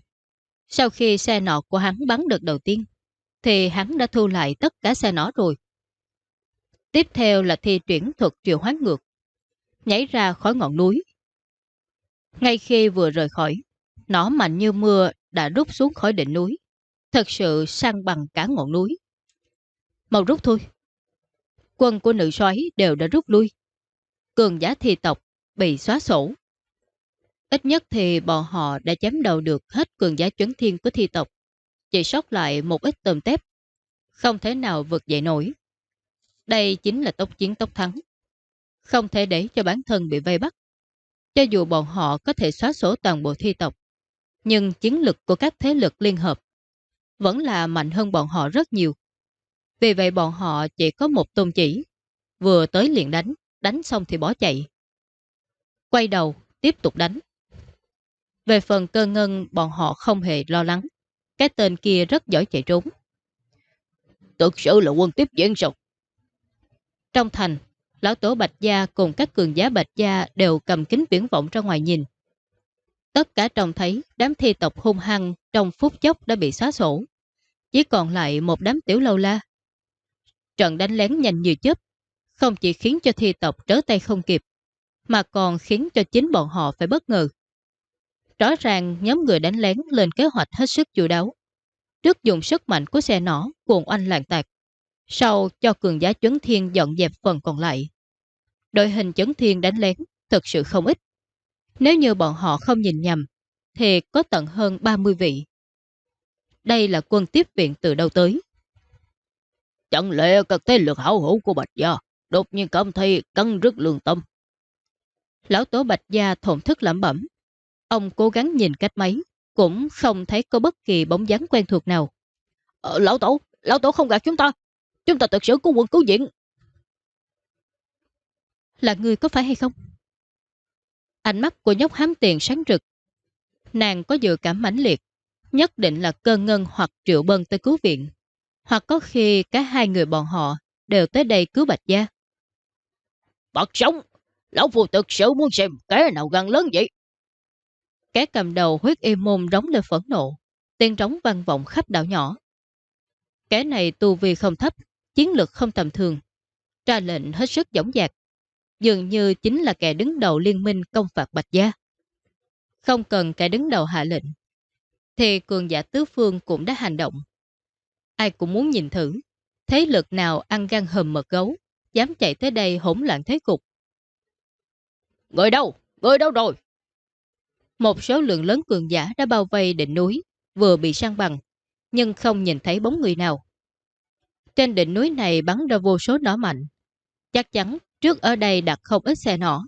Sau khi xe nọ của hắn bắn được đầu tiên, thì hắn đã thu lại tất cả xe nỏ rồi. Tiếp theo là thi chuyển thuật triệu hoán ngược, nhảy ra khỏi ngọn núi. Ngay khi vừa rời khỏi, nó mạnh như mưa đã rút xuống khỏi đỉnh núi, thật sự sang bằng cả ngọn núi. Mau rút thôi. Quân của nữ soái đều đã rút lui. Cường giá thi tộc bị xóa sổ. Ít nhất thì bọn họ đã chém đầu được hết cường giá chấn thiên của thi tộc. Chỉ sót lại một ít tôm tép. Không thể nào vượt dậy nổi. Đây chính là tốc chiến tốc thắng. Không thể để cho bản thân bị vây bắt. Cho dù bọn họ có thể xóa sổ toàn bộ thi tộc, nhưng chiến lực của các thế lực liên hợp vẫn là mạnh hơn bọn họ rất nhiều. Vì vậy bọn họ chỉ có một tôn chỉ, vừa tới liền đánh, đánh xong thì bỏ chạy. Quay đầu, tiếp tục đánh. Về phần cơ ngân, bọn họ không hề lo lắng. Cái tên kia rất giỏi chạy trốn. Thực sự là quân tiếp diễn sao? Trong thành, lão tổ Bạch Gia cùng các cường giá Bạch Gia đều cầm kính viễn vọng ra ngoài nhìn. Tất cả trông thấy đám thi tộc hung hăng trong phút chốc đã bị xóa sổ. Chỉ còn lại một đám tiểu lâu la. Trận đánh lén nhanh như chớp, không chỉ khiến cho thi tộc trở tay không kịp, mà còn khiến cho chính bọn họ phải bất ngờ. Rõ ràng nhóm người đánh lén lên kế hoạch hết sức chủ đáo. Trước dùng sức mạnh của xe nỏ cuồng oanh lạng tạc. Sau cho cường giá chấn thiên dọn dẹp phần còn lại. Đội hình chấn thiên đánh lén thật sự không ít. Nếu như bọn họ không nhìn nhầm, thì có tận hơn 30 vị. Đây là quân tiếp viện từ đâu tới. Chẳng lẽ các thế lực hảo hữu của Bạch Gia đột nhiên cảm thấy căng rất lương tâm. Lão Tố Bạch Gia thổn thức lẩm bẩm. Ông cố gắng nhìn cách mấy, cũng không thấy có bất kỳ bóng dáng quen thuộc nào. Ờ, lão Tổ, Lão Tổ không gạt chúng ta. Chúng ta thực sự có quân cứu viện. Là người có phải hay không? Ánh mắt của nhóc hám tiền sáng rực. Nàng có dự cảm mãnh liệt, nhất định là cơ ngân hoặc triệu bân tới cứu viện. Hoặc có khi cả hai người bọn họ đều tới đây cứu Bạch Gia. Bật sống! Lão Phu thực sự muốn xem cái nào gần lớn vậy. Cái cầm đầu huyết y môn rống lên phẫn nộ, tiếng trống vang vọng khắp đảo nhỏ. Cái này tu vi không thấp, chiến lược không tầm thường, ra lệnh hết sức dõng dạc, dường như chính là kẻ đứng đầu liên minh công phạt Bạch Gia. Không cần kẻ đứng đầu hạ lệnh, thì cường giả tứ phương cũng đã hành động. Ai cũng muốn nhìn thử, thế lực nào ăn gan hầm mật gấu, dám chạy tới đây hỗn loạn thế cục. Người đâu? Người đâu rồi? Một số lượng lớn cường giả đã bao vây đỉnh núi, vừa bị sang bằng, nhưng không nhìn thấy bóng người nào. Trên đỉnh núi này bắn ra vô số nỏ mạnh. Chắc chắn trước ở đây đặt không ít xe nỏ.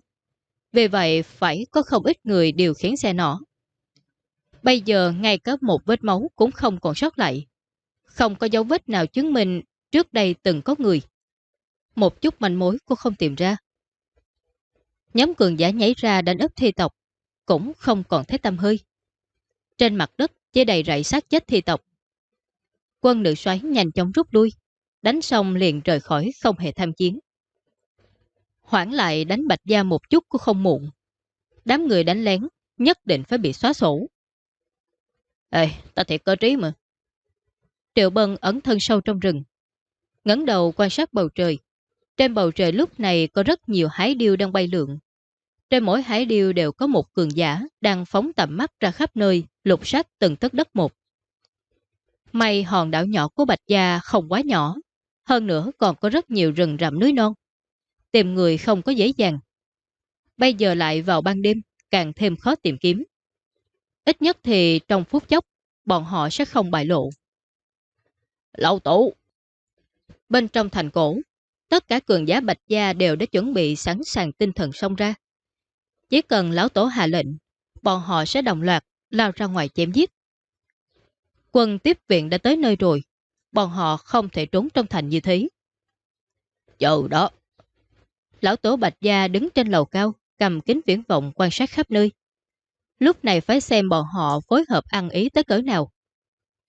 Vì vậy phải có không ít người điều khiển xe nỏ. Bây giờ ngay cả một vết máu cũng không còn sót lại. Không có dấu vết nào chứng minh trước đây từng có người. Một chút manh mối cũng không tìm ra. Nhóm cường giả nhảy ra đánh ấp thi tộc, cũng không còn thấy tâm hơi. Trên mặt đất chỉ đầy rẫy xác chết thi tộc. Quân nữ xoáy nhanh chóng rút lui, đánh xong liền rời khỏi không hề tham chiến. Hoãn lại đánh bạch gia một chút cũng không muộn. Đám người đánh lén nhất định phải bị xóa sổ. Ê, ta thiệt cơ trí mà. Triệu Bân ẩn thân sâu trong rừng. ngẩng đầu quan sát bầu trời. Trên bầu trời lúc này có rất nhiều hải điêu đang bay lượn. Trên mỗi hải điêu đều có một cường giả đang phóng tầm mắt ra khắp nơi, lục sát từng tấc đất một. May hòn đảo nhỏ của Bạch Gia không quá nhỏ, hơn nữa còn có rất nhiều rừng rậm núi non. Tìm người không có dễ dàng. Bây giờ lại vào ban đêm, càng thêm khó tìm kiếm. Ít nhất thì trong phút chốc, bọn họ sẽ không bại lộ. Lão Tổ Bên trong thành cổ, tất cả cường giá Bạch Gia đều đã chuẩn bị sẵn sàng tinh thần xông ra. Chỉ cần lão tổ hạ lệnh, bọn họ sẽ đồng loạt lao ra ngoài chém giết. Quân tiếp viện đã tới nơi rồi, bọn họ không thể trốn trong thành như thế. Chờ đó. Lão tố Bạch Gia đứng trên lầu cao, cầm kính viễn vọng quan sát khắp nơi. Lúc này phải xem bọn họ phối hợp ăn ý tới cỡ nào.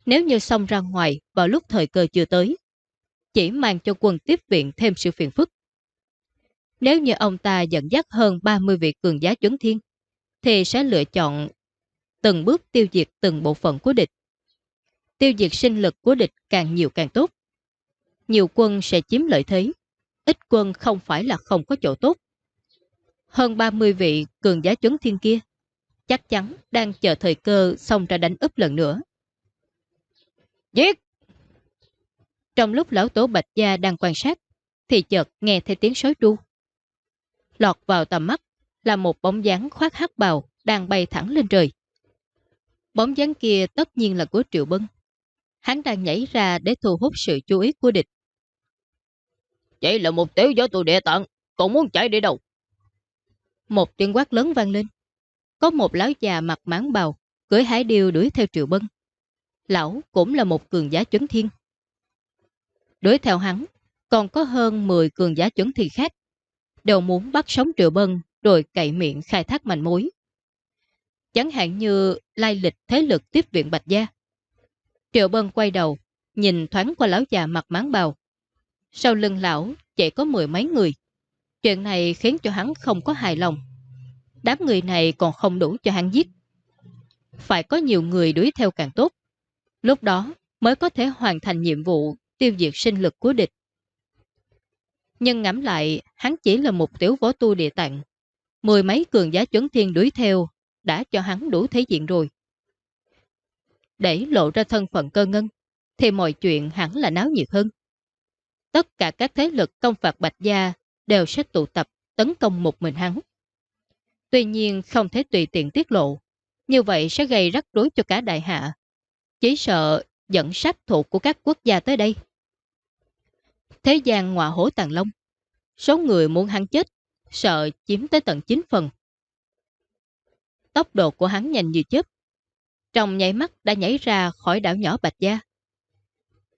Nếu như xông ra ngoài vào lúc thời cơ chưa tới, chỉ mang cho quân tiếp viện thêm sự phiền phức. Nếu như ông ta dẫn dắt hơn 30 vị cường giá chuẩn thiên, thì sẽ lựa chọn từng bước tiêu diệt từng bộ phận của địch. Tiêu diệt sinh lực của địch càng nhiều càng tốt. Nhiều quân sẽ chiếm lợi thế, ít quân không phải là không có chỗ tốt. Hơn 30 vị cường giá chuẩn thiên kia chắc chắn đang chờ thời cơ xông ra đánh úp lần nữa. Giết! Trong lúc lão tổ Bạch Gia đang quan sát, thì chợt nghe thấy tiếng sói tru. Lọt vào tầm mắt là một bóng dáng khoác hắc bào đang bay thẳng lên trời. Bóng dáng kia tất nhiên là của Triệu Bân. Hắn đang nhảy ra để thu hút sự chú ý của địch. Chỉ là một tiểu gió tù địa tận, còn muốn chạy đi đâu? Một tiếng quát lớn vang lên. Có một lão già mặc máng bào, cưỡi hải điêu đuổi theo Triệu Bân. Lão cũng là một cường giá chấn thiên. Đuổi theo hắn, còn có hơn 10 cường giá chấn thiên khác đều muốn bắt sống Triệu Bân rồi cậy miệng khai thác manh mối. Chẳng hạn như lai lịch thế lực tiếp viện Bạch Gia. Triệu Bân quay đầu, nhìn thoáng qua lão già mặt máng bào. Sau lưng lão chỉ có mười mấy người. Chuyện này khiến cho hắn không có hài lòng. Đám người này còn không đủ cho hắn giết. Phải có nhiều người đuổi theo càng tốt. Lúc đó mới có thể hoàn thành nhiệm vụ tiêu diệt sinh lực của địch. Nhưng ngẫm lại, hắn chỉ là một tiểu võ tu địa tạng. Mười mấy cường giá chấn thiên đuổi theo, đã cho hắn đủ thế diện rồi. Để lộ ra thân phận cơ ngân, thì mọi chuyện hẳn là náo nhiệt hơn. Tất cả các thế lực công phạt Bạch Gia đều sẽ tụ tập tấn công một mình hắn. Tuy nhiên không thể tùy tiện tiết lộ, như vậy sẽ gây rắc rối cho cả đại hạ. Chỉ sợ dẫn sát thủ của các quốc gia tới đây. Thế gian ngọa hổ tàn long. Số người muốn hắn chết, sợ chiếm tới tận 9 phần. Tốc độ của hắn nhanh như chớp. Trong nhảy mắt đã nhảy ra khỏi đảo nhỏ Bạch Gia.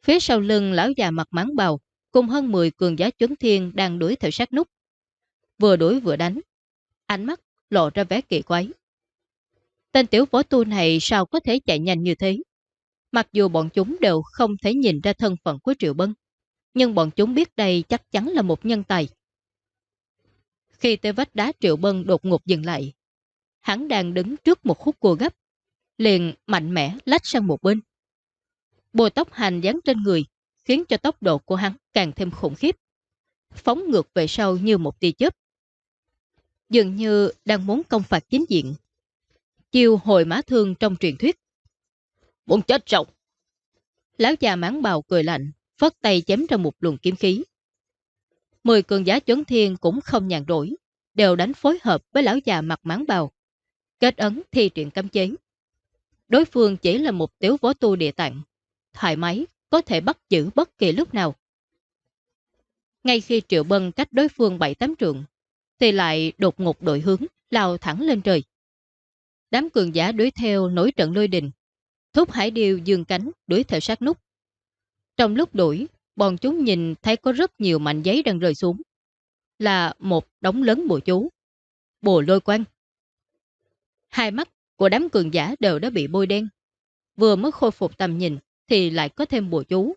Phía sau lưng lão già mặt mắng bào, cùng hơn 10 cường giá chấn thiên đang đuổi theo sát nút. Vừa đuổi vừa đánh. Ánh mắt lộ ra vẻ kỳ quái. Tên tiểu võ tu này sao có thể chạy nhanh như thế? Mặc dù bọn chúng đều không thể nhìn ra thân phận của Triệu Bân nhưng bọn chúng biết đây chắc chắn là một nhân tài. Khi tới vách đá Triệu Bân đột ngột dừng lại, hắn đang đứng trước một khúc cua gấp, liền mạnh mẽ lách sang một bên. Bồi tóc hành dán trên người, khiến cho tốc độ của hắn càng thêm khủng khiếp, phóng ngược về sau như một tia chớp. Dường như đang muốn công phạt chính diện. Chiêu hồi mã thương trong truyền thuyết. Muốn chết sao? Lão già máng bào cười lạnh, phất tay chém ra một luồng kiếm khí. Mười cường giá chấn thiên cũng không nhàn rỗi, đều đánh phối hợp với lão già mặt máng bào. Kết ấn thi truyện cấm chế. Đối phương chỉ là một tiểu võ tu địa tạng, thoải mái, có thể bắt giữ bất kỳ lúc nào. Ngay khi Triệu Bân cách đối phương 7-8 trượng, thì lại đột ngột đội hướng, lao thẳng lên trời. Đám cường giả đuổi theo nối trận lôi đình, thúc hải điều dương cánh đuổi theo sát nút. Trong lúc đuổi, bọn chúng nhìn thấy có rất nhiều mảnh giấy đang rơi xuống. Là một đống lớn bùa chú. Bùa lôi quang. Hai mắt của đám cường giả đều đã bị bôi đen. Vừa mới khôi phục tầm nhìn thì lại có thêm bùa chú.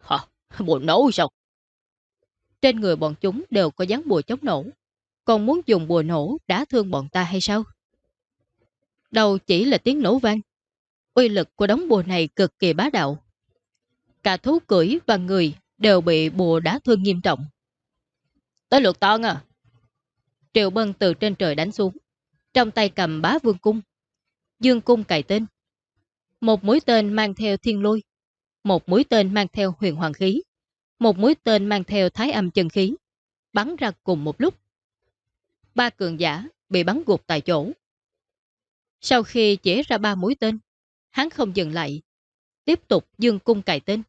Hả? Bùa nổ sao? Trên người bọn chúng đều có dáng bùa chống nổ. Còn muốn dùng bùa nổ đá thương bọn ta hay sao? Đầu chỉ là tiếng nổ vang. Uy lực của đống bùa này cực kỳ bá đạo Cả thú cưỡi và người đều bị bùa đá thương nghiêm trọng. Tới lượt ton à. Triệu Bân từ trên trời đánh xuống, trong tay cầm bá vương cung. Dương cung cài tên. Một mũi tên mang theo thiên lôi, một mũi tên mang theo huyền hoàng khí, một mũi tên mang theo thái âm chân khí, bắn ra cùng một lúc. Ba cường giả bị bắn gục tại chỗ. Sau khi chế ra ba mũi tên, hắn không dừng lại, tiếp tục dương cung cài tên,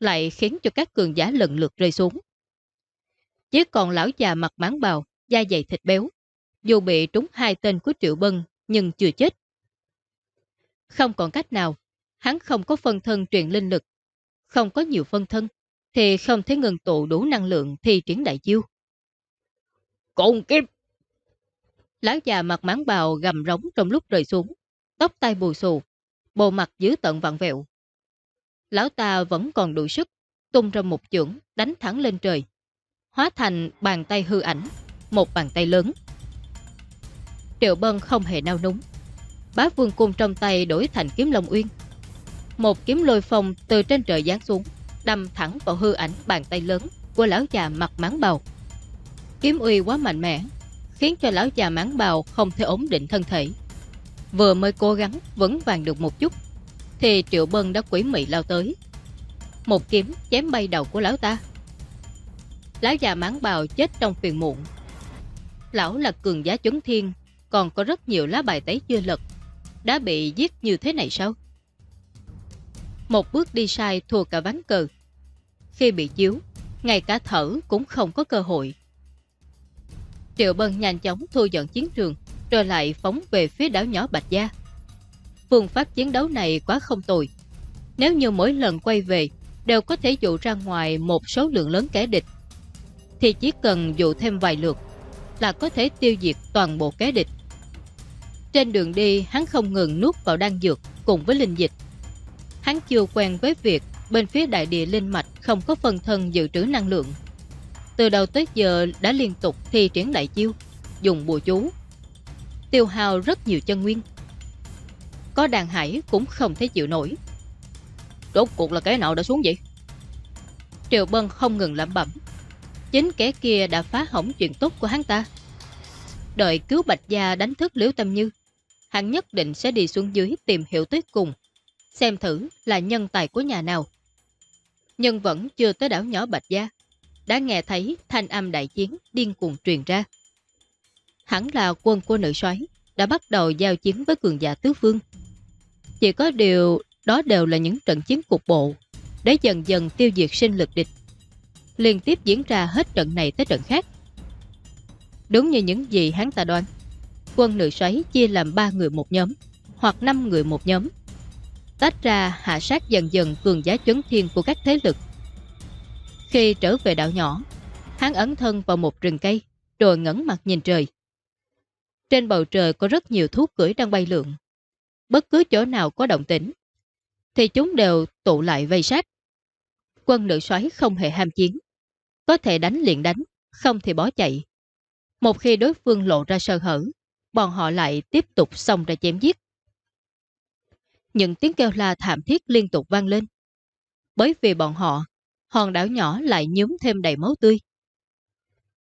lại khiến cho các cường giả lần lượt rơi xuống. Chỉ còn lão già mặt máng bào, da dày thịt béo, dù bị trúng hai tên của Triệu Bân nhưng chưa chết. Không còn cách nào, hắn không có phân thân truyền linh lực, không có nhiều phân thân, thì không thể ngừng tụ đủ năng lượng thi triển đại chiêu. Cùng kiếp! Lão già mặt máng bào gầm rống trong lúc rơi xuống, tóc tai bù xù, bộ mặt dữ tận vặn vẹo. Lão ta vẫn còn đủ sức, tung ra một chưởng đánh thẳng lên trời, hóa thành bàn tay hư ảnh, một bàn tay lớn. Triệu Bân không hề nao núng. Bá vương cung trong tay đổi thành kiếm Long Uyên. Một kiếm lôi phong từ trên trời giáng xuống, đâm thẳng vào hư ảnh bàn tay lớn của lão già mặt máng bào. Kiếm uy quá mạnh mẽ, khiến cho lão già máng bào không thể ổn định thân thể. Vừa mới cố gắng vững vàng được một chút, thì Triệu Bân đã quỷ mị lao tới. Một kiếm chém bay đầu của lão ta. Lão già máng bào chết trong phiền muộn. Lão là cường giá chấn thiên, còn có rất nhiều lá bài tấy chưa lật. Đã bị giết như thế này sao? Một bước đi sai thua cả ván cờ. Khi bị chiếu, ngay cả thở cũng không có cơ hội. Triệu Bân nhanh chóng thu dọn chiến trường, rồi lại phóng về phía đảo nhỏ Bạch Gia. Phương pháp chiến đấu này quá không tồi. Nếu như mỗi lần quay về đều có thể dụ ra ngoài một số lượng lớn kẻ địch, thì chỉ cần dụ thêm vài lượt là có thể tiêu diệt toàn bộ kẻ địch. Trên đường đi, hắn không ngừng nuốt vào đan dược cùng với linh dịch. Hắn chưa quen với việc bên phía đại địa linh mạch không có phân thân dự trữ năng lượng. Từ đầu tới giờ đã liên tục thi triển đại chiêu, dùng bùa chú. Tiêu hao rất nhiều chân nguyên. Có đàn hải cũng không thể chịu nổi. Rốt cuộc là cái nào đã xuống vậy? Triệu Bân không ngừng lẩm bẩm. Chính kẻ kia đã phá hỏng chuyện tốt của hắn ta. Đợi cứu Bạch Gia đánh thức Liễu Tâm Như, hắn nhất định sẽ đi xuống dưới tìm hiểu tới cùng, xem thử là nhân tài của nhà nào. Nhưng vẫn chưa tới đảo nhỏ Bạch Gia, đã nghe thấy thanh âm đại chiến điên cuồng truyền ra. Hẳn là quân của nữ soái đã bắt đầu giao chiến với cường giả tứ phương. Chỉ có điều đó đều là những trận chiến cục bộ để dần dần tiêu diệt sinh lực địch. Liên tiếp diễn ra hết trận này tới trận khác. Đúng như những gì hắn ta đoán, quân nữ xoáy chia làm 3 người một nhóm, hoặc 5 người một nhóm. Tách ra hạ sát dần dần cường giá chấn thiên của các thế lực. Khi trở về đảo nhỏ, hắn ấn thân vào một rừng cây, rồi ngẩn mặt nhìn trời. Trên bầu trời có rất nhiều thú cưỡi đang bay lượn. Bất cứ chỗ nào có động tĩnh, thì chúng đều tụ lại vây sát. Quân nữ xoáy không hề ham chiến. Có thể đánh liền đánh, không thì bó chạy. Một khi đối phương lộ ra sơ hở, bọn họ lại tiếp tục xông ra chém giết. Những tiếng kêu la thảm thiết liên tục vang lên. Bởi vì bọn họ, hòn đảo nhỏ lại nhúm thêm đầy máu tươi.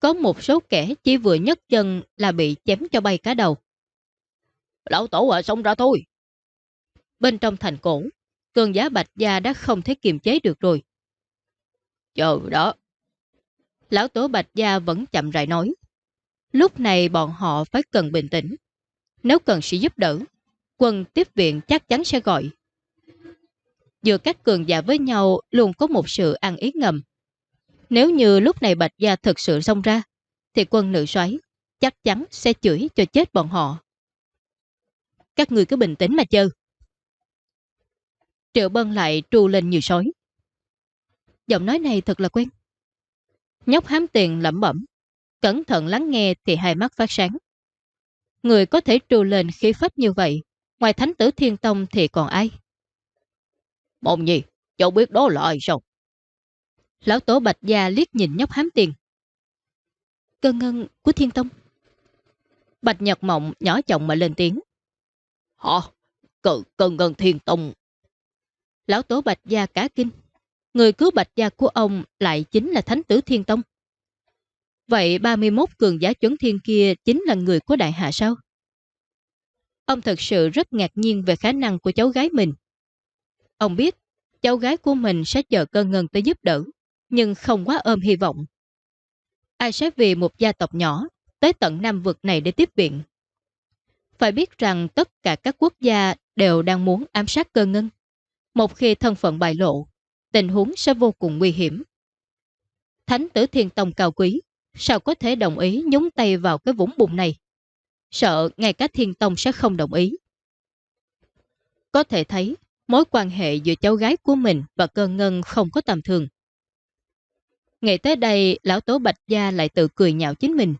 Có một số kẻ chỉ vừa nhấc chân là bị chém cho bay cả đầu. Lão tổ à, xông ra thôi. Bên trong thành cổ, cường giá bạch gia đã không thể kiềm chế được rồi. Chờ đó. Lão tổ bạch gia vẫn chậm rãi nói. Lúc này bọn họ phải cần bình tĩnh. Nếu cần sự giúp đỡ, quân tiếp viện chắc chắn sẽ gọi. Giữa các cường giả với nhau luôn có một sự ăn ý ngầm. Nếu như lúc này Bạch Gia thực sự xông ra, thì quân nữ xoáy chắc chắn sẽ chửi cho chết bọn họ. Các người cứ bình tĩnh mà chơi. Triệu Bân lại trù lên như sói. Giọng nói này thật là quen. Nhóc hám tiền lẩm bẩm. Cẩn thận lắng nghe thì hai mắt phát sáng. Người có thể trù lên khí phách như vậy, ngoài thánh tử thiên tông thì còn ai? Mộng nhi, cháu biết đó là ai sao? Lão tổ bạch gia liếc nhìn nhóc hám tiền. Cơ ngân của thiên tông. Bạch Nhật Mộng nhỏ giọng mà lên tiếng. Hả? Cơ, cơ ngân thiên tông. Lão tổ bạch gia cả kinh, người cứu bạch gia của ông lại chính là Thánh tử Thiên Tông. Vậy 31 cường giả chuẩn thiên kia chính là người của đại hạ sao? Ông thật sự rất ngạc nhiên về khả năng của cháu gái mình. Ông biết cháu gái của mình sẽ chờ cơ ngân tới giúp đỡ, nhưng không quá ôm hy vọng. Ai sẽ vì một gia tộc nhỏ tới tận Nam vực này để tiếp viện? Phải biết rằng tất cả các quốc gia đều đang muốn ám sát cơ ngân. Một khi thân phận bại lộ, tình huống sẽ vô cùng nguy hiểm. Thánh tử thiên tông cao quý, sao có thể đồng ý nhúng tay vào cái vũng bùn này? Sợ ngay cả thiên tông sẽ không đồng ý. Có thể thấy, mối quan hệ giữa cháu gái của mình và cơ ngân không có tầm thường. Ngày tới đây, lão tố Bạch Gia lại tự cười nhạo chính mình.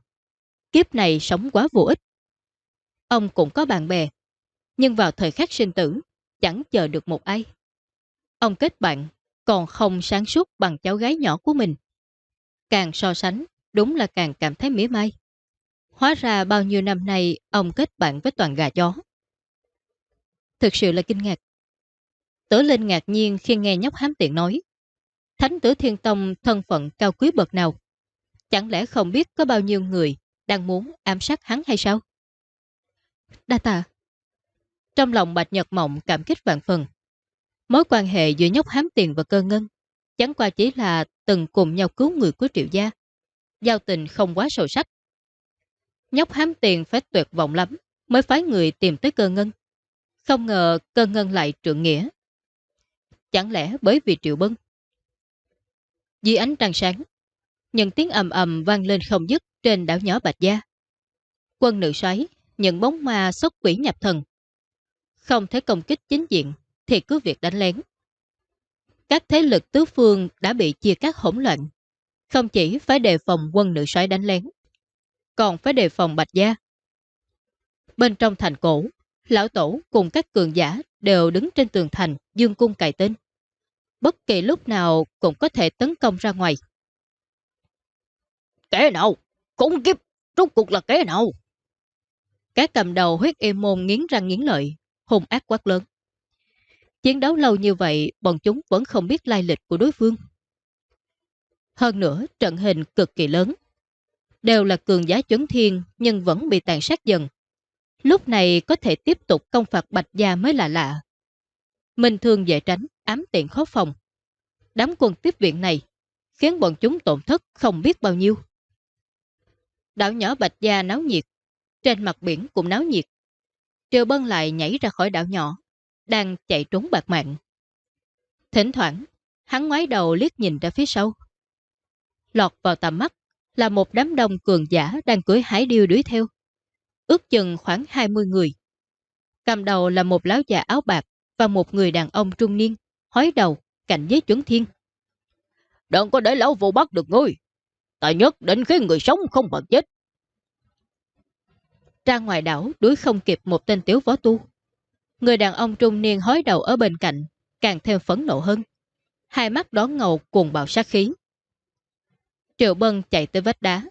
Kiếp này sống quá vô ích. Ông cũng có bạn bè, nhưng vào thời khắc sinh tử, chẳng chờ được một ai. Ông kết bạn, còn không sáng suốt bằng cháu gái nhỏ của mình. Càng so sánh, đúng là càng cảm thấy mỉa mai. Hóa ra bao nhiêu năm nay, ông kết bạn với toàn gà chó. Thực sự là kinh ngạc. Tử Linh ngạc nhiên khi nghe nhóc hám tiện nói. Thánh tử Thiên Tông thân phận cao quý bậc nào? Chẳng lẽ không biết có bao nhiêu người đang muốn ám sát hắn hay sao? Đa tạ. Trong lòng Bạch Nhật Mộng cảm kích vạn phần. Mối quan hệ giữa nhóc hám tiền và cơ ngân, chẳng qua chỉ là từng cùng nhau cứu người của triệu gia. Giao tình không quá sâu sắc. Nhóc hám tiền phải tuyệt vọng lắm mới phái người tìm tới cơ ngân. Không ngờ cơ ngân lại trượng nghĩa. Chẳng lẽ bởi vì triệu bân? Dưới ánh trăng sáng, những tiếng ầm ầm vang lên không dứt trên đảo nhỏ Bạch Gia. Quân nữ xoáy, những bóng ma xuất quỷ nhập thần. Không thể công kích chính diện thì cứ việc đánh lén. Các thế lực tứ phương đã bị chia cắt hỗn loạn. Không chỉ phải đề phòng quân nữ xoáy đánh lén, còn phải đề phòng Bạch Gia. Bên trong thành cổ, lão tổ cùng các cường giả đều đứng trên tường thành dương cung cài tên. Bất kỳ lúc nào cũng có thể tấn công ra ngoài. Kẻ nào? Khủng kiếp! Rốt cuộc là kẻ nào? Các cầm đầu huyết y môn nghiến răng nghiến lợi, hùng ác quát lớn. Chiến đấu lâu như vậy, bọn chúng vẫn không biết lai lịch của đối phương. Hơn nữa, trận hình cực kỳ lớn. Đều là cường giá chấn thiên nhưng vẫn bị tàn sát dần. Lúc này có thể tiếp tục công phạt bạch gia mới là lạ. Minh thương dễ tránh, ám tiện khó phòng. Đám quân tiếp viện này khiến bọn chúng tổn thất không biết bao nhiêu. Đảo nhỏ Bạch Gia náo nhiệt, trên mặt biển cũng náo nhiệt. Triều Bân lại nhảy ra khỏi đảo nhỏ, đang chạy trốn bạc mạng. Thỉnh thoảng, hắn ngoái đầu liếc nhìn ra phía sau. Lọt vào tầm mắt là một đám đông cường giả đang cưỡi hải điêu đuổi theo. Ước chừng khoảng 20 người. Cầm đầu là một lão già áo bạc và một người đàn ông trung niên, hói đầu, cạnh với chuẩn thiên. Đừng có để lão vô bắt được ngươi. Ta nhất định khiến người sống không bằng chết. Ra ngoài đảo đuổi không kịp một tên tiếu võ tu. Người đàn ông trung niên hói đầu ở bên cạnh, càng thêm phấn nộ hơn. Hai mắt đón ngầu cuồng bạo sát khí. Triệu Bân chạy tới vách đá.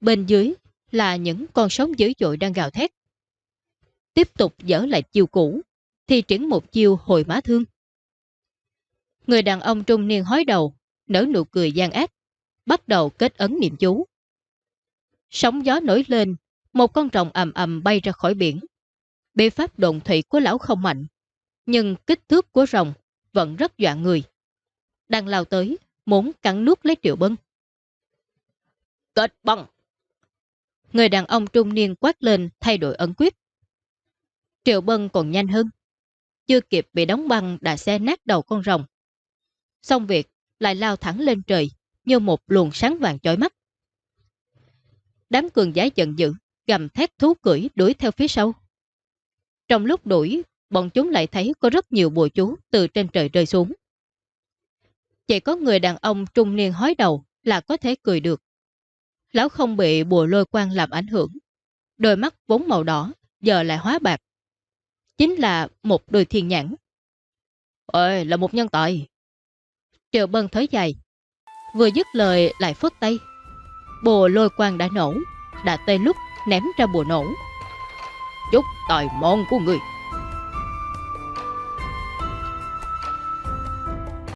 Bên dưới là những con sóng dữ dội đang gào thét. Tiếp tục dở lại chiêu cũ, thì triển một chiêu hồi má thương. Người đàn ông trung niên hói đầu, nở nụ cười gian ác, bắt đầu kết ấn niệm chú. Sóng gió nổi lên, một con rồng ầm ầm bay ra khỏi biển. Bê pháp độn thủy của lão không mạnh, nhưng kích thước của rồng vẫn rất dọa người. Đang lao tới, muốn cắn nuốt lấy triệu bân. Kết băng! Người đàn ông trung niên quát lên thay đổi ấn quyết. Triệu bân còn nhanh hơn. Chưa kịp bị đóng băng đã xe nát đầu con rồng. Xong việc, lại lao thẳng lên trời, như một luồng sáng vàng chói mắt. Đám cường giả giận dữ, gầm thét thú cưỡi đuổi theo phía sau. Trong lúc đuổi, bọn chúng lại thấy có rất nhiều bùa chú từ trên trời rơi xuống. Chỉ có người đàn ông trung niên hói đầu là có thể cười được. Lão không bị bùa lôi quang làm ảnh hưởng. Đôi mắt vốn màu đỏ, giờ lại hóa bạc. Chính là một đôi thiên nhãn. Ôi, là một nhân tài. Triệu Bân thới dài. Vừa dứt lời lại phất tay. Bùa lôi quang đã nổ, đã tê lúc ném ra bùa nổ. chúc tài môn của người